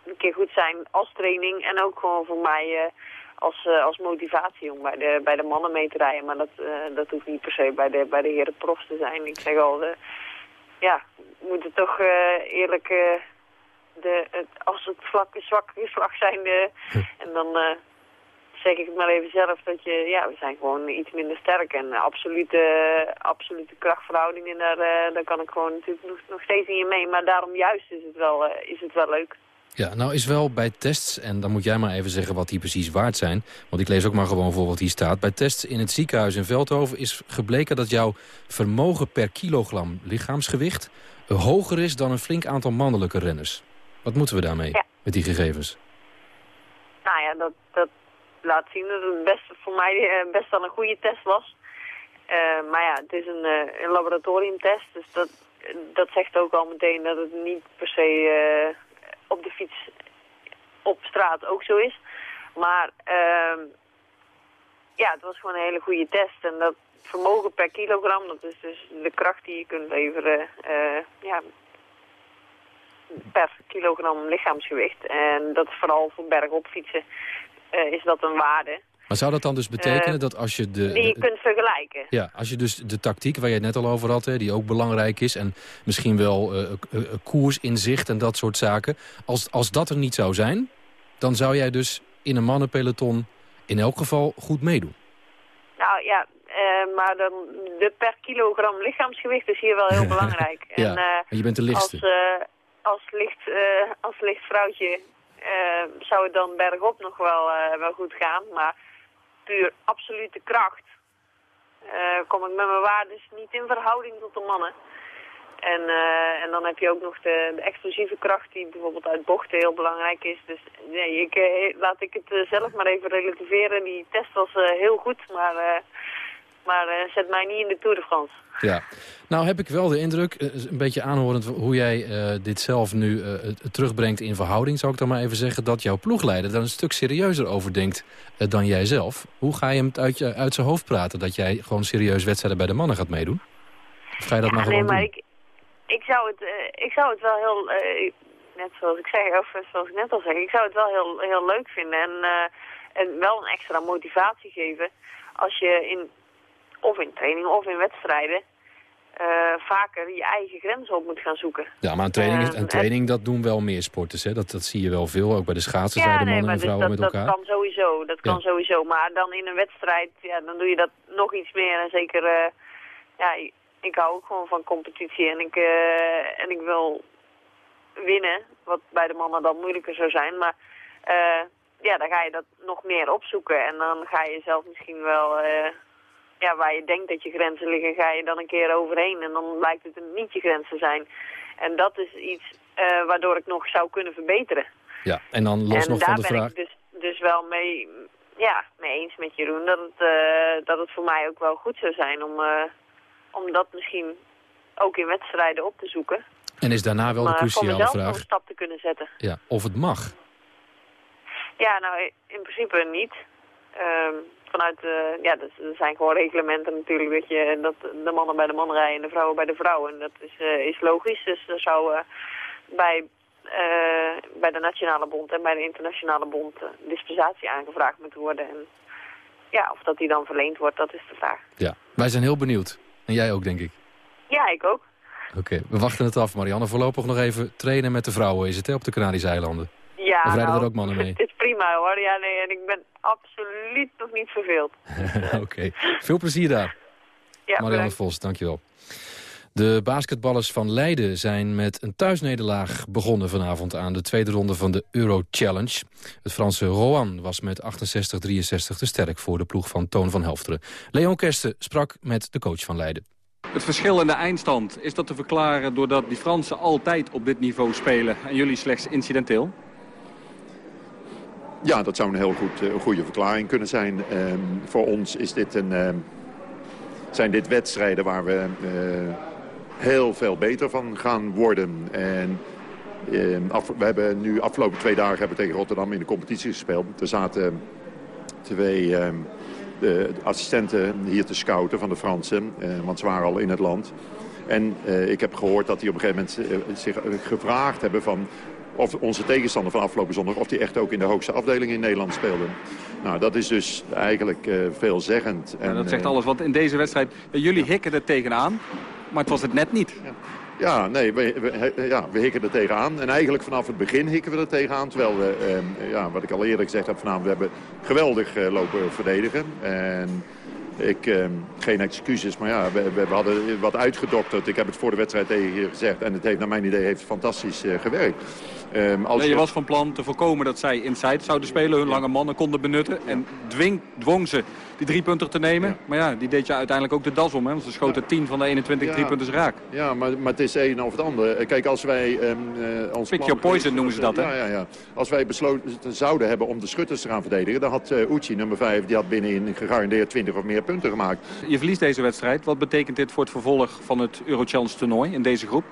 een keer goed zijn als training. En ook gewoon voor mij uh, als, uh, als motivatie om bij de, bij de mannen mee te rijden. Maar dat, dat hoeft niet per se bij de, bij de heren profs te zijn. Ik zeg al, de, ja, we moeten toch eerlijk... de, het, als het vlak, zwak slag zijn de, en dan zeg ik het maar even zelf, dat je, ja, we zijn gewoon iets minder sterk. En absolute, absolute krachtverhoudingen, daar, uh, daar kan ik gewoon natuurlijk nog, nog steeds in je mee. Maar daarom juist is het wel, uh, is het wel leuk. Ja, nou is wel bij tests, en dan moet jij maar even zeggen wat die precies waard zijn. Want ik lees ook maar gewoon voor wat hier staat. Bij tests in het ziekenhuis in Veldhoven is gebleken dat jouw vermogen per kilogram lichaamsgewicht hoger is dan een flink aantal mannelijke renners. Wat moeten we daarmee, ja. met die gegevens? Nou ja, dat, dat laat zien dat het best, voor mij best wel een goede test was. Uh, maar ja, het is een, uh, een laboratoriumtest, dus dat, dat zegt ook al meteen dat het niet per se uh, op de fiets op straat ook zo is. Maar ehm, ja, het was gewoon een hele goede test. En dat vermogen per kilogram, dat is dus de kracht die je kunt leveren ja, per kilogram lichaamsgewicht. En dat vooral voor bergop fietsen uh, is dat een waarde. Maar zou dat dan dus betekenen uh, dat als je de... Die je kunt vergelijken. Ja, als je dus de tactiek waar je het net al over had, hè, die ook belangrijk is... en misschien wel uh, koersinzicht en dat soort zaken... Als, als dat er niet zou zijn, dan zou jij dus in een mannenpeloton in elk geval goed meedoen. Nou ja, maar dan de per kilogram lichaamsgewicht is hier wel heel belangrijk. ja, en, je bent de lichtste. Als, als, licht, als licht vrouwtje uh, zou het dan bergop nog wel, uh, wel goed gaan. Maar puur absolute kracht eh, kom ik met mijn waardes niet in verhouding tot de mannen. En, eh, en dan heb je ook nog de, de, explosieve kracht die bijvoorbeeld uit bochten heel belangrijk is. Dus nee, ik, eh, laat ik het zelf maar even relativeren. Die test was heel goed, maar, maar zet mij niet in de Tour de France. Ja, nou heb ik wel de indruk, een beetje aanhorend hoe jij dit zelf nu terugbrengt in verhouding, zou ik dan maar even zeggen, dat jouw ploegleider daar een stuk serieuzer over denkt dan jij zelf. Hoe ga je hem uit, je, uit zijn hoofd praten dat jij gewoon serieus wedstrijden bij de mannen gaat meedoen? Of ga je dat maar gewoon nee, maar doen? Ik, ik zou het, ik zou het wel heel, net zoals ik zei, of zoals ik net al zei, ik zou het wel heel, heel leuk vinden en, en wel een extra motivatie geven als je in, of in training of in wedstrijden vaker je eigen grenzen op moet gaan zoeken. Ja, maar een training, een training dat doen wel meer sporters, hè? Dat, dat zie je wel veel, ook bij de schaatsen ja, de mannen en vrouwen dat, met elkaar. dat kan sowieso, dat kan sowieso, maar dan in een wedstrijd, ja, dan doe je dat nog iets meer en zeker, ja, ik hou ook gewoon van competitie en ik, uh, en ik wil winnen, wat bij de mannen dan moeilijker zou zijn. Maar ja, dan ga je dat nog meer opzoeken en dan ga je zelf misschien wel, ja, waar je denkt dat je grenzen liggen, ga je dan een keer overheen en dan lijkt het niet je grens te zijn. En dat is iets waardoor ik nog zou kunnen verbeteren. Ja, en dan los nog van de vraag... Daar ben ik dus, dus wel mee, ja, mee eens met Jeroen dat het, dat het voor mij ook wel goed zou zijn om om dat misschien ook in wedstrijden op te zoeken. En is daarna wel de cruciale vraag... een stap te kunnen zetten. Ja, of het mag. Ja, nou, in principe niet. Um, vanuit, uh, ja, er zijn gewoon reglementen natuurlijk dat, je, dat de mannen bij de mannen rijden en de vrouwen bij de vrouwen. En dat is, uh, is logisch, dus er zou uh, bij, bij de Nationale Bond en bij de Internationale Bond dispensatie aangevraagd moeten worden. En ja, of dat die dan verleend wordt, dat is de vraag. Ja, wij zijn heel benieuwd. En jij ook, denk ik? Ja, ik ook. Oké, we wachten het af. Marianne, voorlopig nog even trainen met de vrouwen. Is het hè, op de Canarische eilanden? Ja, Of rijden nou, er ook mannen mee? Het is prima hoor. Ja, nee, en ik ben absoluut nog niet verveeld. Oké, veel plezier daar. Ja, Marianne bedankt. Vos, dankjewel. De basketballers van Leiden zijn met een thuisnederlaag begonnen vanavond aan de tweede ronde van de Euro Challenge. Het Franse Roan was met 68-63 te sterk voor de ploeg van Toon van Helfteren. Leon Kersten sprak met de coach van Leiden. Het verschil in de eindstand, is dat te verklaren doordat die Fransen altijd op dit niveau spelen en jullie slechts incidenteel? Ja, dat zou een heel goed, uh, goede verklaring kunnen zijn. Uh, voor ons is dit een, uh, zijn dit wedstrijden waar we heel veel beter van gaan worden. En af, we hebben nu afgelopen twee dagen hebben tegen Rotterdam in de competitie gespeeld. Er zaten twee de assistenten hier te scouten van de Fransen, want ze waren al in het land. En ik heb gehoord dat die op een gegeven moment zich gevraagd hebben van of onze tegenstander van afgelopen zondag... of die echt ook in de hoogste afdeling in Nederland speelde. Nou, dat is dus eigenlijk uh, veelzeggend. En, ja, dat zegt alles, want in deze wedstrijd... jullie hikken er tegenaan, maar het was het net niet. Ja. Ja, nee, we, we, ja, we hikken er tegenaan. En eigenlijk vanaf het begin hikken we er tegenaan. Terwijl we, eh, ja, wat ik al eerder gezegd heb vanavond, we hebben geweldig lopen verdedigen. En ik, eh, geen excuses, maar ja, we, we, hadden wat uitgedokterd. Ik heb het voor de wedstrijd tegen je gezegd. En het heeft naar mijn idee heeft fantastisch gewerkt. Um, als nee, je was van plan te voorkomen dat zij inside zouden spelen. Hun lange mannen konden benutten. En dwing, dwong ze die drie punten te nemen. Ja. Maar ja, die deed je uiteindelijk ook de das om. Hè? Want ze schoten ja. 10 van de 21 ja. drie punten raak. Ja, maar, maar het is een of het ander. Kijk, als wij... Um, uh, ons Pick your poison noemen ze dat, hè? Ja, ja, ja. Als wij besloten zouden hebben om de schutters te gaan verdedigen... dan had uh, Uchi, nummer 5, die had binnenin gegarandeerd 20 of meer punten gemaakt. Je verliest deze wedstrijd. Wat betekent dit voor het vervolg van het Eurochallenge toernooi in deze groep?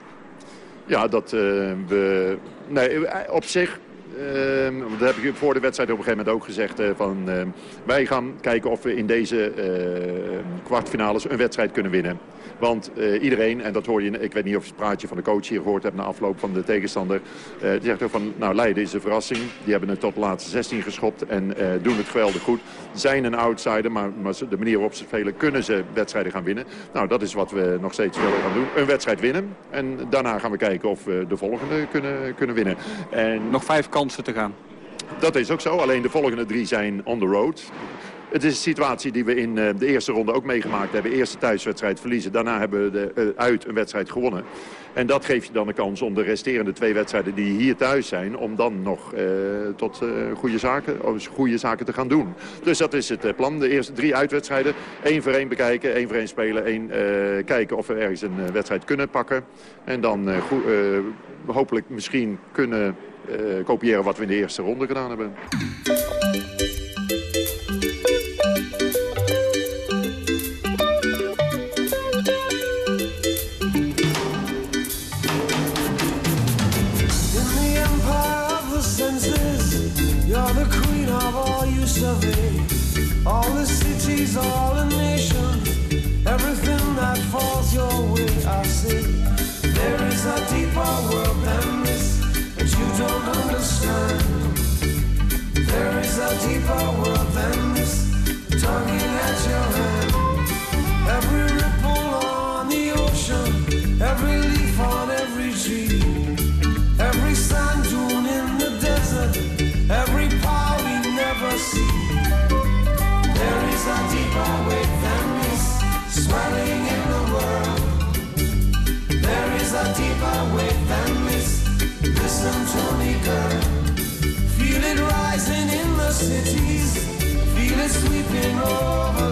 Ja, dat uh, we... Nee, op zich... Uh, dat heb ik voor de wedstrijd op een gegeven moment ook gezegd. Uh, van, uh, wij gaan kijken of we in deze kwartfinales een wedstrijd kunnen winnen. Want uh, iedereen, en dat hoor je, ik weet niet of je het praatje van de coach hier gehoord hebt na afloop van de tegenstander. Uh, die zegt ook van, nou Leiden is een verrassing. Die hebben het tot de laatste 16 geschopt en doen het geweldig goed. Zijn een outsider, maar, maar de manier waarop ze spelen kunnen ze wedstrijden gaan winnen. Nou, dat is wat we nog steeds willen gaan doen. Een wedstrijd winnen. En daarna gaan we kijken of we de volgende kunnen, kunnen winnen. En nog vijf kansen te gaan. Dat is ook zo. Alleen de volgende drie zijn on the road. Het is een situatie die we in de eerste ronde ook meegemaakt hebben. Eerste thuiswedstrijd verliezen. Daarna hebben we de, uit een wedstrijd gewonnen. En dat geeft je dan de kans om de resterende twee wedstrijden die hier thuis zijn... om dan nog eh, tot uh, goede, zaken, goede zaken te gaan doen. Dus dat is het plan. De eerste drie uitwedstrijden. één voor één bekijken, één voor één spelen. één uh, kijken of we ergens een wedstrijd kunnen pakken. En dan hopelijk misschien kunnen kopiëren wat we in de eerste ronde gedaan hebben. All the cities, all is a deeper world than this, tugging at your hand. Every ripple on the ocean, every leaf on every tree, every sand dune in the desert, every we never see. There is a deeper weight than this swelling in the world. There is a deeper than this. Listen to cities. Feel it sweeping over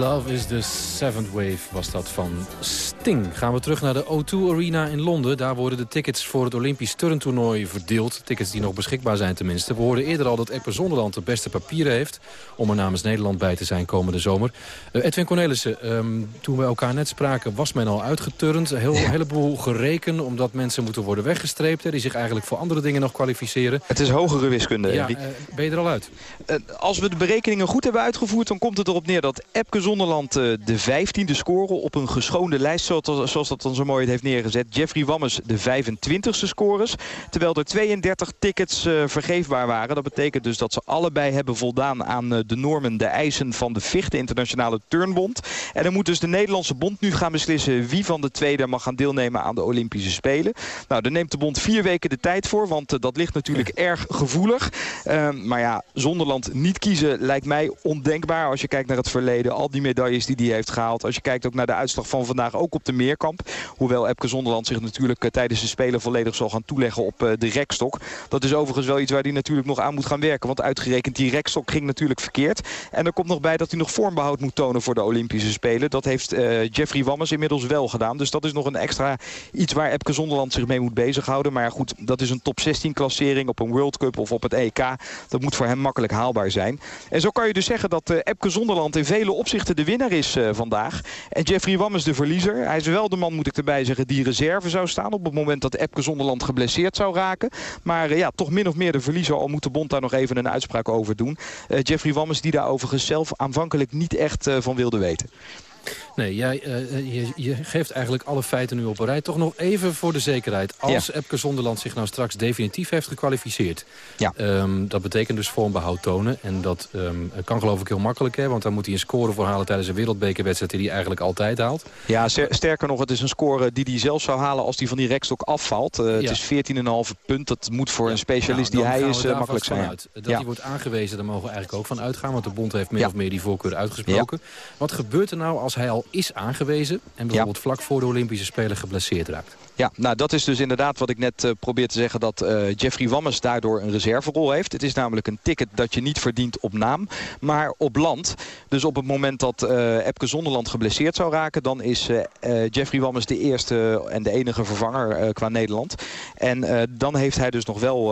Love is the Seventh Wave was dat van Gaan we terug naar de O2 Arena in Londen. Daar worden de tickets voor het Olympisch turntoernooi verdeeld. Tickets die nog beschikbaar zijn tenminste. We hoorden eerder al dat Epper Zonderland de beste papieren heeft... om er namens Nederland bij te zijn komende zomer. Uh, Edwin Cornelissen, ehm, toen we elkaar net spraken was men al uitgeturnd. Een heel, heleboel gereken omdat mensen moeten worden weggestreept... Hè, die zich eigenlijk voor andere dingen nog kwalificeren. Het is hogere wiskunde. Ja, uh, ben je er al uit? Uh, als we de berekeningen goed hebben uitgevoerd... dan komt het erop neer dat Epke Zonderland de 15e score op een geschoonde lijst, zoals dat dan zo mooi het heeft neergezet. Jeffrey Wammes de 25e scores. Terwijl er 32 tickets uh, vergeefbaar waren. Dat betekent dus dat ze allebei hebben voldaan aan uh, de normen, de eisen van de VIcht, de Internationale Turnbond. En dan moet dus de Nederlandse bond nu gaan beslissen wie van de twee er mag gaan deelnemen aan de Olympische Spelen. Nou, daar neemt de bond vier weken de tijd voor, want uh, dat ligt natuurlijk erg gevoelig. Ehm, maar ja, Zonderland niet kiezen lijkt mij ondenkbaar als je kijkt naar het verleden. Al die medailles die hij heeft gehaald. Als je kijkt ook naar de uitslag van vandaag ook op de meerkamp. Hoewel Epke Zonderland zich natuurlijk uh, tijdens de Spelen volledig zal gaan toeleggen op uh, de rekstok. Dat is overigens wel iets waar hij natuurlijk nog aan moet gaan werken. Want uitgerekend die rekstok ging natuurlijk verkeerd. En er komt nog bij dat hij nog vormbehoud moet tonen voor de Olympische Spelen. Dat heeft uh, Jeffrey Wammes inmiddels wel gedaan. Dus dat is nog een extra iets waar Epke Zonderland zich mee moet bezighouden. Maar goed, dat is een top 16 klassering op een World Cup of op het EK. Dat moet voor hem makkelijk haalbaar zijn. En zo kan je dus zeggen dat Epke Zonderland in vele opzichten de winnaar is vandaag. En Jeffrey Wammes de verliezer. Hij is wel de man, moet ik erbij zeggen, die reserve zou staan... op het moment dat Epke Zonderland geblesseerd zou raken. Maar eh, ja, toch min of meer de verliezer. Al moet de bond daar nog even een uitspraak over doen. Uh, Jeffrey Wammes die daar overigens zelf aanvankelijk niet echt uh, van wilde weten. Nee, jij, uh, je, je, geeft eigenlijk alle feiten nu op een rij. Toch nog even voor de zekerheid. Als ja. Epke Zonderland zich nou straks definitief heeft gekwalificeerd... Ja. Um, dat betekent dus vormbehoud tonen. En dat um, kan geloof ik heel makkelijk. Hè, want dan moet hij een score voor halen tijdens een wereldbekerwedstrijd... die hij eigenlijk altijd haalt. Ja, sterker nog, het is een score die hij zelf zou halen... als hij van die rekstok afvalt. Uh, ja. Het is 14,5 punt. Dat moet voor een specialist nou, die hij is uh, makkelijk zijn. Uit. Dat hij wordt aangewezen, daar mogen we eigenlijk ook van uitgaan. Want de bond heeft meer of meer die voorkeur uitgesproken. Wat gebeurt er nou als hij al is aangewezen... en bijvoorbeeld ja. vlak voor de Olympische Spelen geblesseerd raakt. Ja, nou dat is dus inderdaad wat ik net uh, probeer te zeggen... dat uh, Jeffrey Wammes daardoor een reserverol heeft. Het is namelijk een ticket dat je niet verdient op naam, maar op land. Dus op het moment dat uh, Epke Zonderland geblesseerd zou raken... dan is Jeffrey Wammes de eerste en de enige vervanger qua Nederland. En dan heeft hij dus nog wel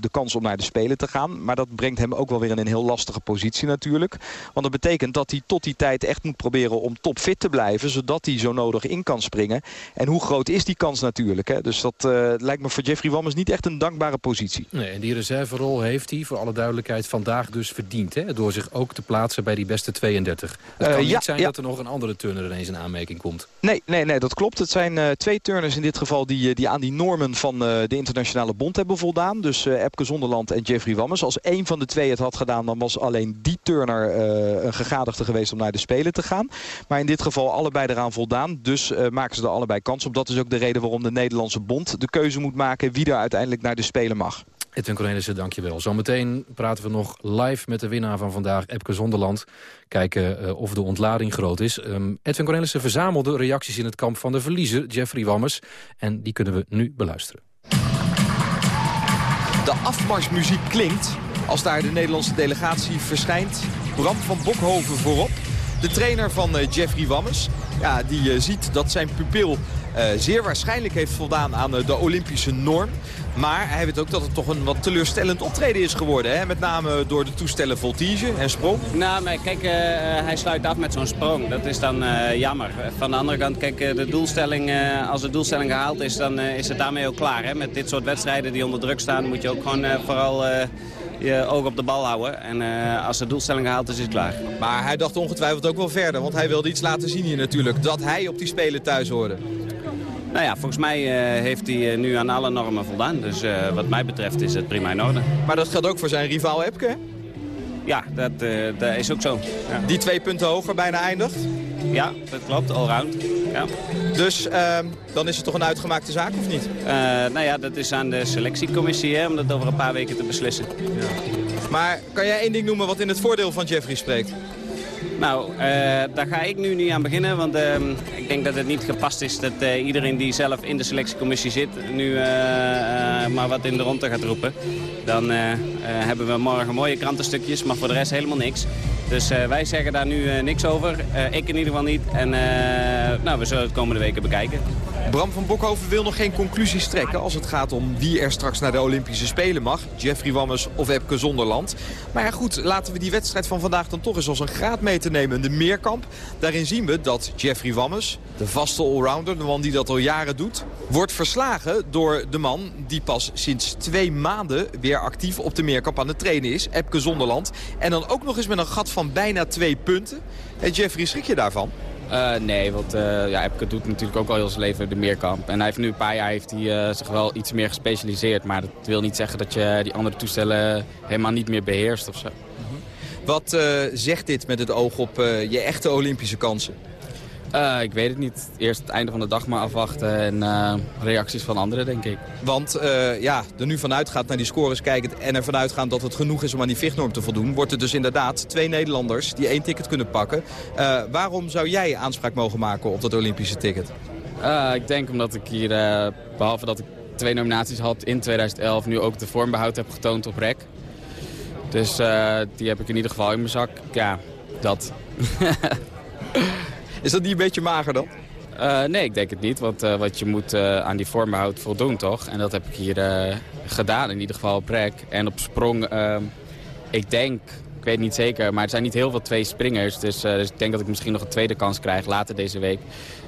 de kans om naar de Spelen te gaan. Maar dat brengt hem ook wel weer in een heel lastige positie natuurlijk. Want dat betekent dat hij tot die tijd echt moet proberen om topfit te blijven... zodat hij zo nodig in kan springen. En hoe groot is die kans natuurlijk. Hè? Dus dat uh, lijkt me voor Jeffrey Wammers niet echt een dankbare positie. Nee, en die reserverol heeft hij, voor alle duidelijkheid, vandaag dus verdiend. Hè? Door zich ook te plaatsen bij die beste 32. Het kan uh, ja, niet zijn ja. dat er nog een andere turner ineens in aanmerking komt. Nee, nee, nee dat klopt. Het zijn uh, twee turners in dit geval die, die aan die normen van de internationale bond hebben voldaan. Dus Epke Zonderland en Jeffrey Wammers. Als één van de twee het had gedaan, dan was alleen die turner een gegadigde geweest om naar de Spelen te gaan. Maar in dit geval allebei eraan voldaan. Dus maken ze er allebei kans op. Dat is ook de reden waarom de Nederlandse bond de keuze moet maken wie er uiteindelijk naar de Spelen mag. Edwin Cornelissen, dankjewel. Zometeen praten we nog live met de winnaar van vandaag, Epke Zonderland. Kijken uh, of de ontlading groot is. Um, Edwin Cornelissen verzamelde reacties in het kamp van de verliezer, Jeffrey Wammers. En die kunnen we nu beluisteren. De afmarsmuziek klinkt als daar de Nederlandse delegatie verschijnt. Bram van Bokhoven voorop. De trainer van uh, Jeffrey Wammers. Ja, die uh, ziet dat zijn pupil zeer waarschijnlijk heeft voldaan aan uh, de Olympische norm. Maar hij weet ook dat het toch een wat teleurstellend optreden is geworden. Hè? Met name door de toestellen voltige en sprong. Nou, maar kijk, uh, hij sluit af met zo'n sprong. Dat is dan jammer. Van de andere kant, kijk, de doelstelling, als de doelstelling gehaald is, dan is het daarmee ook klaar. Hè? Met dit soort wedstrijden die onder druk staan, moet je ook gewoon vooral je oog op de bal houden. En uh, als de doelstelling gehaald is, is het klaar. Maar hij dacht ongetwijfeld ook wel verder. Want hij wilde iets laten zien hier natuurlijk. Dat hij op die Spelen thuis hoorde. Nou ja, volgens mij uh, heeft hij uh, nu aan alle normen voldaan. Dus uh, wat mij betreft is het prima in orde. Maar dat geldt ook voor zijn rivaal Epke? Ja, dat, dat is ook zo. Ja. Die twee punten hoger bijna eindigt? Ja, dat klopt. Allround. Ja. Dus ehm, dan is het toch een uitgemaakte zaak of niet? nou ja, dat is aan de selectiecommissie hè, om dat over een paar weken te beslissen. Ja. Maar kan jij één ding noemen wat in het voordeel van Jeffrey spreekt? Nou, uh, daar ga ik nu niet aan beginnen, want uh, ik denk dat het niet gepast is dat uh, iedereen die zelf in de selectiecommissie zit nu maar wat in de ronde gaat roepen. Dan hebben we morgen mooie krantenstukjes, maar voor de rest helemaal niks. Dus wij zeggen daar nu niks over, ik in ieder geval niet. En nou, we zullen het komende weken bekijken. Bram van Bokhoven wil nog geen conclusies trekken als het gaat om wie er straks naar de Olympische Spelen mag. Jeffrey Wammers of Epke Zonderland. Maar ja goed, laten we die wedstrijd van vandaag dan toch eens als een graadmeter nemen. De meerkamp. Daarin zien we dat Jeffrey Wammers, de vaste allrounder, de man die dat al jaren doet, wordt verslagen door de man die pas sinds twee maanden weer actief op de meerkamp aan het trainen is. Epke Zonderland. En dan ook nog eens met een gat van bijna twee punten. Hey Jeffrey, schrik je daarvan? Uh, nee, want uh, ja, Epke doet natuurlijk ook al heel zijn leven de meerkamp. En hij heeft nu een paar jaar heeft hij, uh, zich wel iets meer gespecialiseerd. Maar dat wil niet zeggen dat je die andere toestellen helemaal niet meer beheerst of zo. -hmm. Wat zegt dit met het oog op je echte Olympische kansen? Uh, ik weet het niet. Eerst het einde van de dag maar afwachten en uh, reacties van anderen, denk ik. Want uh, ja, er nu vanuit gaat naar die scores kijken en ervan uitgaan dat het genoeg is om aan die vechtnorm te voldoen, wordt er dus inderdaad twee Nederlanders die één ticket kunnen pakken. waarom zou jij aanspraak mogen maken op dat Olympische ticket? ik denk omdat ik hier, behalve dat ik twee nominaties had in 2011, nu ook de vormbehoud heb getoond op rek. Dus die heb ik in ieder geval in mijn zak. Ja, dat. Is dat niet een beetje mager dan? Uh, nee, ik denk het niet. Want uh, wat je moet uh, aan die vormbehoud voldoen, toch? En dat heb ik hier gedaan, in ieder geval op rek. En op sprong, ik denk ik weet niet zeker. Maar er zijn niet heel veel twee springers. Dus, dus ik denk dat ik misschien nog een tweede kans krijg later deze week.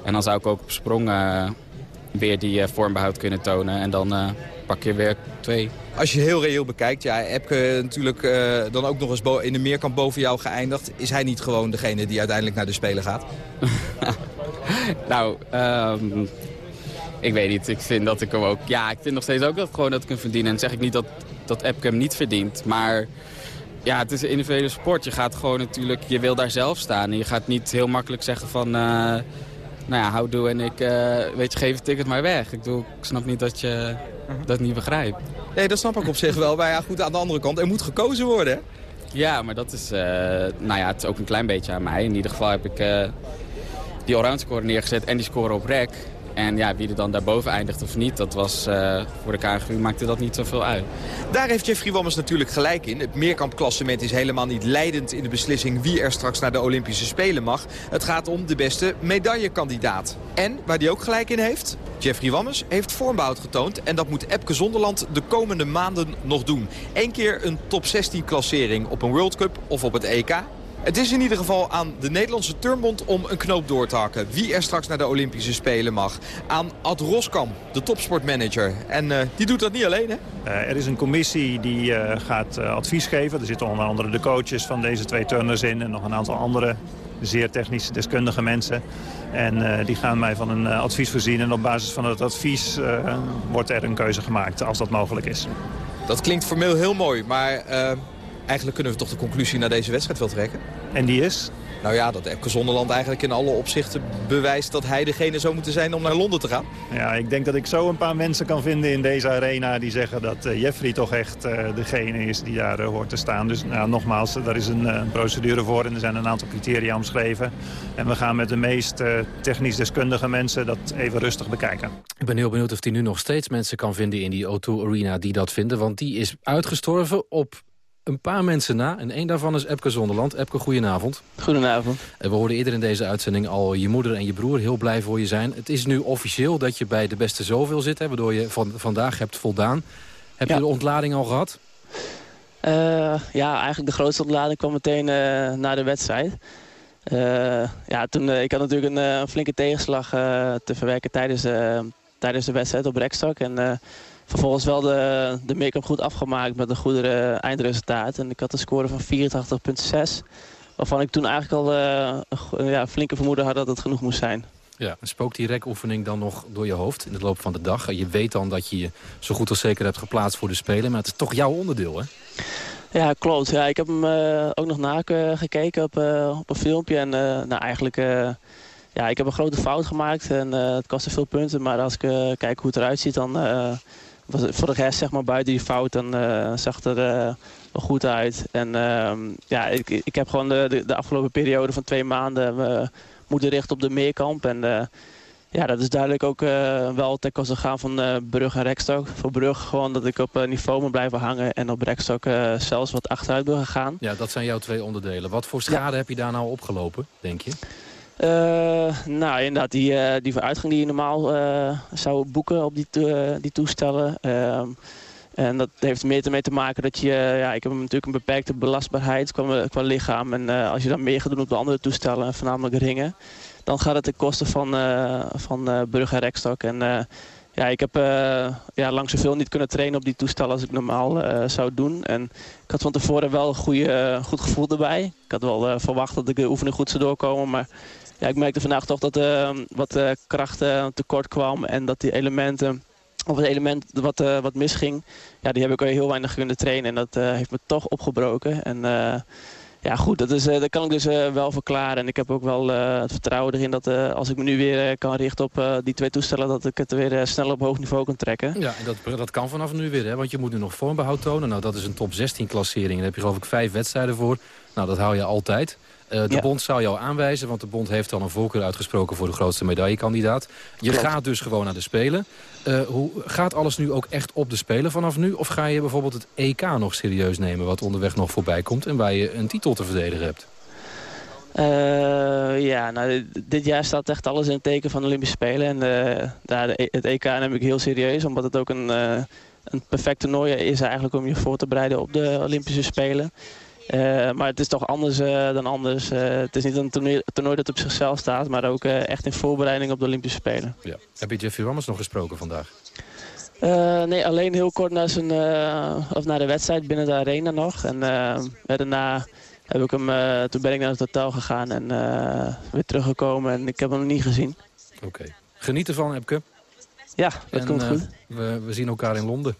En dan zou ik ook op sprong weer die vormbehoud kunnen tonen. En dan pak je weer twee. Als je heel reëel bekijkt, ja, Epke natuurlijk uh, dan ook nog eens in de meerkamp boven jou geëindigd. Is hij niet gewoon degene die uiteindelijk naar de Spelen gaat? nou, um, ik weet niet. Ik vind dat ik hem ook... Ja, ik vind nog steeds ook dat, gewoon dat ik hem verdien. En zeg ik niet dat, dat Epke hem niet verdient. Maar ja, het is een individuele sport. Je gaat gewoon natuurlijk... Je wil daar zelf staan. En je gaat niet heel makkelijk zeggen van... Uh, nou ja, houdoe en ik, uh, weet je, geef het ticket maar weg. Ik, bedoel, ik snap niet dat je dat niet begrijpt. Nee, dat snap ik op zich wel. Maar ja, goed, aan de andere kant, er moet gekozen worden, hè? Ja, maar dat is, uh, nou ja, het is ook een klein beetje aan mij. In ieder geval heb ik uh, die oranje score neergezet en die score op rek. En ja, wie er dan daarboven eindigt of niet, dat was uh, voor de KNGU maakte dat niet zoveel uit. Daar heeft Jeffrey Wammers natuurlijk gelijk in. Het meerkampklassement is helemaal niet leidend in de beslissing wie er straks naar de Olympische Spelen mag. Het gaat om de beste medaillekandidaat. En, waar hij ook gelijk in heeft, Jeffrey Wammers heeft vormbehoud getoond. En dat moet Epke Zonderland de komende maanden nog doen. Eén keer een top 16 klassering op een World Cup of op het EK. Het is in ieder geval aan de Nederlandse Turnbond om een knoop door te hakken. Wie er straks naar de Olympische Spelen mag. Aan Ad Roskam, de topsportmanager. En uh, die doet dat niet alleen, hè? Uh, er is een commissie die uh, gaat advies geven. Er zitten onder andere de coaches van deze twee turners in... en nog een aantal andere zeer technisch deskundige mensen. En die gaan mij van een advies voorzien. En op basis van het advies wordt er een keuze gemaakt, als dat mogelijk is. Dat klinkt formeel heel mooi, maar eigenlijk kunnen we toch de conclusie naar deze wedstrijd wel trekken. En die is? Nou ja, dat Epke Zonderland eigenlijk in alle opzichten bewijst dat hij degene zou moeten zijn om naar Londen te gaan. Ja, ik denk dat ik zo een paar mensen kan vinden in deze arena die zeggen dat uh, Jeffrey toch echt uh, degene is die daar uh, hoort te staan. Dus nou, nogmaals, daar is een, een, procedure voor en er zijn een aantal criteria omschreven. En we gaan met de meest technisch deskundige mensen dat even rustig bekijken. Ik ben heel benieuwd of hij nu nog steeds mensen kan vinden in die O2 Arena die dat vinden. Want die is uitgestorven op een paar mensen na. En één daarvan is Epke Zonderland. Epke, goedenavond. Goedenavond. We hoorden eerder in deze uitzending al je moeder en je broer heel blij voor je zijn. Het is nu officieel dat je bij de beste zoveel zit, hè, waardoor je van, vandaag hebt voldaan. Heb je de ontlading al gehad? Uh, ja, eigenlijk de grootste ontlading kwam meteen uh, na de wedstrijd. Uh, ja, toen, ik had natuurlijk een, een flinke tegenslag te verwerken tijdens, tijdens de wedstrijd op Rekstok. En vervolgens wel de, de make-up goed afgemaakt met een goede eindresultaat. En ik had een score van 84,6. Waarvan ik toen eigenlijk al uh, een ja, flinke vermoeden had dat het genoeg moest zijn. Ja, spookt die rekoefening dan nog door je hoofd in de loop van de dag? Je weet dan dat je je zo goed als zeker hebt geplaatst voor de Spelen. Maar het is toch jouw onderdeel, hè? Ja, klopt. Ja, ik heb hem uh, ook nog nakekeken op, uh, op een filmpje. En nou, eigenlijk... ja, ik heb een grote fout gemaakt en het kostte veel punten. Maar als ik kijk hoe het eruit ziet, dan voor de rest, zeg maar, buiten die fout, dan uh, zag het er uh, wel goed uit. En uh, ja, ik, ik heb gewoon de, de, afgelopen periode van twee maanden uh, moeten richten op de meerkamp. En ja, dat is duidelijk ook wel ten koste gaan van Brug en Rekstok. Voor Brug gewoon dat ik op niveau moet blijven hangen en op Rekstok zelfs wat achteruit ben gegaan. Ja, dat zijn jouw twee onderdelen. Wat voor schade heb je daar nou opgelopen, denk je? Uh, nou, inderdaad, die, uh, die vooruitgang die je normaal uh, zou boeken op die, die toestellen. Ehm, en dat heeft meer ermee te maken dat je... ja, ik heb natuurlijk een beperkte belastbaarheid qua, qua lichaam. En als je dan meer gaat doen op de andere toestellen, voornamelijk ringen... dan gaat het ten koste van, van Brug en Rekstok. En ja, ik heb ja, lang zoveel niet kunnen trainen op die toestellen als ik normaal zou doen. En ik had van tevoren wel een goede, goed gevoel erbij. Ik had wel verwacht dat ik de oefening goed zou doorkomen, maar ja, ik merkte vandaag toch dat er uh, wat uh, kracht uh, tekort kwam. En dat die elementen, of het element wat, uh, wat misging, ja, die heb ik al heel weinig kunnen trainen. En dat heeft me toch opgebroken. En ja, goed, dat, is, dat kan ik dus wel verklaren. En ik heb ook wel het vertrouwen erin dat als ik me nu weer kan richten op die twee toestellen... dat ik het weer snel op hoog niveau kan trekken. Ja, en dat, dat kan vanaf nu weer, hè? want je moet nu nog vormbehoud tonen. Nou, dat is een top 16 klassering. Daar heb je geloof ik vijf wedstrijden voor. Nou, dat hou je altijd. Uh, de bond zou jou aanwijzen, want de bond heeft al een voorkeur uitgesproken voor de grootste medaillekandidaat. Je gaat dus gewoon naar de Spelen. Uh, hoe, gaat alles nu ook echt op de Spelen vanaf nu? Of ga je bijvoorbeeld het EK nog serieus nemen, wat onderweg nog voorbij komt en waar je een titel te verdedigen hebt? Uh, ja, nou, dit jaar staat echt alles in het teken van de Olympische Spelen. En daar, het EK neem ik heel serieus, omdat het ook een, een perfect toernooi is eigenlijk om je voor te bereiden op de Olympische Spelen. Eh, maar het is toch anders eh, dan anders. Eh, het is niet een toernooi, toernooi dat op zichzelf staat, maar ook echt in voorbereiding op de Olympische Spelen. Ja. Heb je Jeffrey Wammers nog gesproken vandaag? Nee, alleen heel kort naar, zijn, of naar de wedstrijd binnen de arena nog. En daarna heb ik hem, toen ben ik naar het hotel gegaan en weer teruggekomen en ik heb hem nog niet gezien. Oké. Geniet ervan, Epke. Ja, dat En, komt goed. we, we zien elkaar in Londen.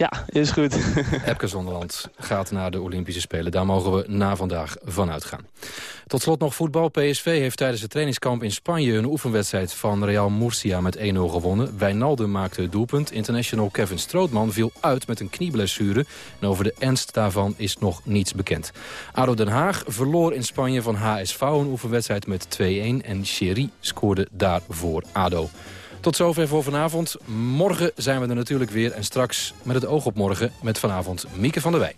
Ja, is goed. Epke Zonderland gaat naar de Olympische Spelen. Daar mogen we na vandaag van uitgaan. Tot slot nog voetbal. PSV heeft tijdens het trainingskamp in Spanje... een oefenwedstrijd van Real Murcia met 1-0 gewonnen. Wijnaldum maakte het doelpunt. International Kevin Strootman viel uit met een knieblessure. En over de ernst daarvan is nog niets bekend. ADO Den Haag verloor in Spanje van HSV een oefenwedstrijd met 2-1. En Sherry scoorde daar voor ADO. Tot zover voor vanavond. Morgen zijn we er natuurlijk weer. En straks met het oog op morgen met vanavond Mieke van der Wij.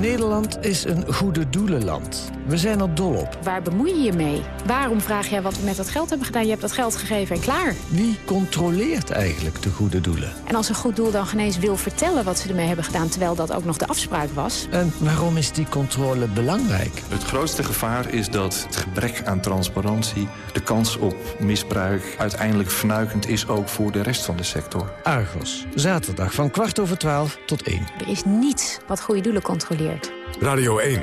Nederland is een goede doelenland. We zijn er dol op. Waar bemoei je je mee? Waarom vraag jij wat we met dat geld hebben gedaan? Je hebt dat geld gegeven en klaar. Wie controleert eigenlijk de goede doelen? En als een goed doel dan genees wil vertellen wat ze ermee hebben gedaan... terwijl dat ook nog de afspraak was... En waarom is die controle belangrijk? Het grootste gevaar is dat het gebrek aan transparantie... de kans op misbruik uiteindelijk fnuikend is ook voor de rest van de sector. Argos, zaterdag van kwart over twaalf tot één. Er is niets wat goede doelen controleert. Radio 1.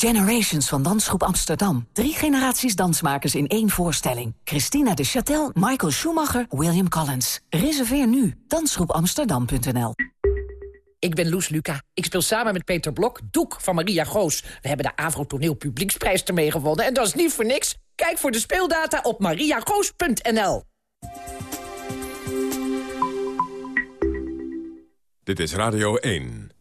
Generations van Dansgroep Amsterdam. Drie generaties dansmakers in één voorstelling. Christina de Châtel, Michael Schumacher, William Collins. Reserveer nu. Dansgroepamsterdam.nl Ik ben Loes Luca. Ik speel samen met Peter Blok Doek van Maria Goos. We hebben de Avro Toneel Publieksprijs ermee gewonnen. En dat is niet voor niks. Kijk voor de speeldata op mariagoos.nl. Dit is Radio 1.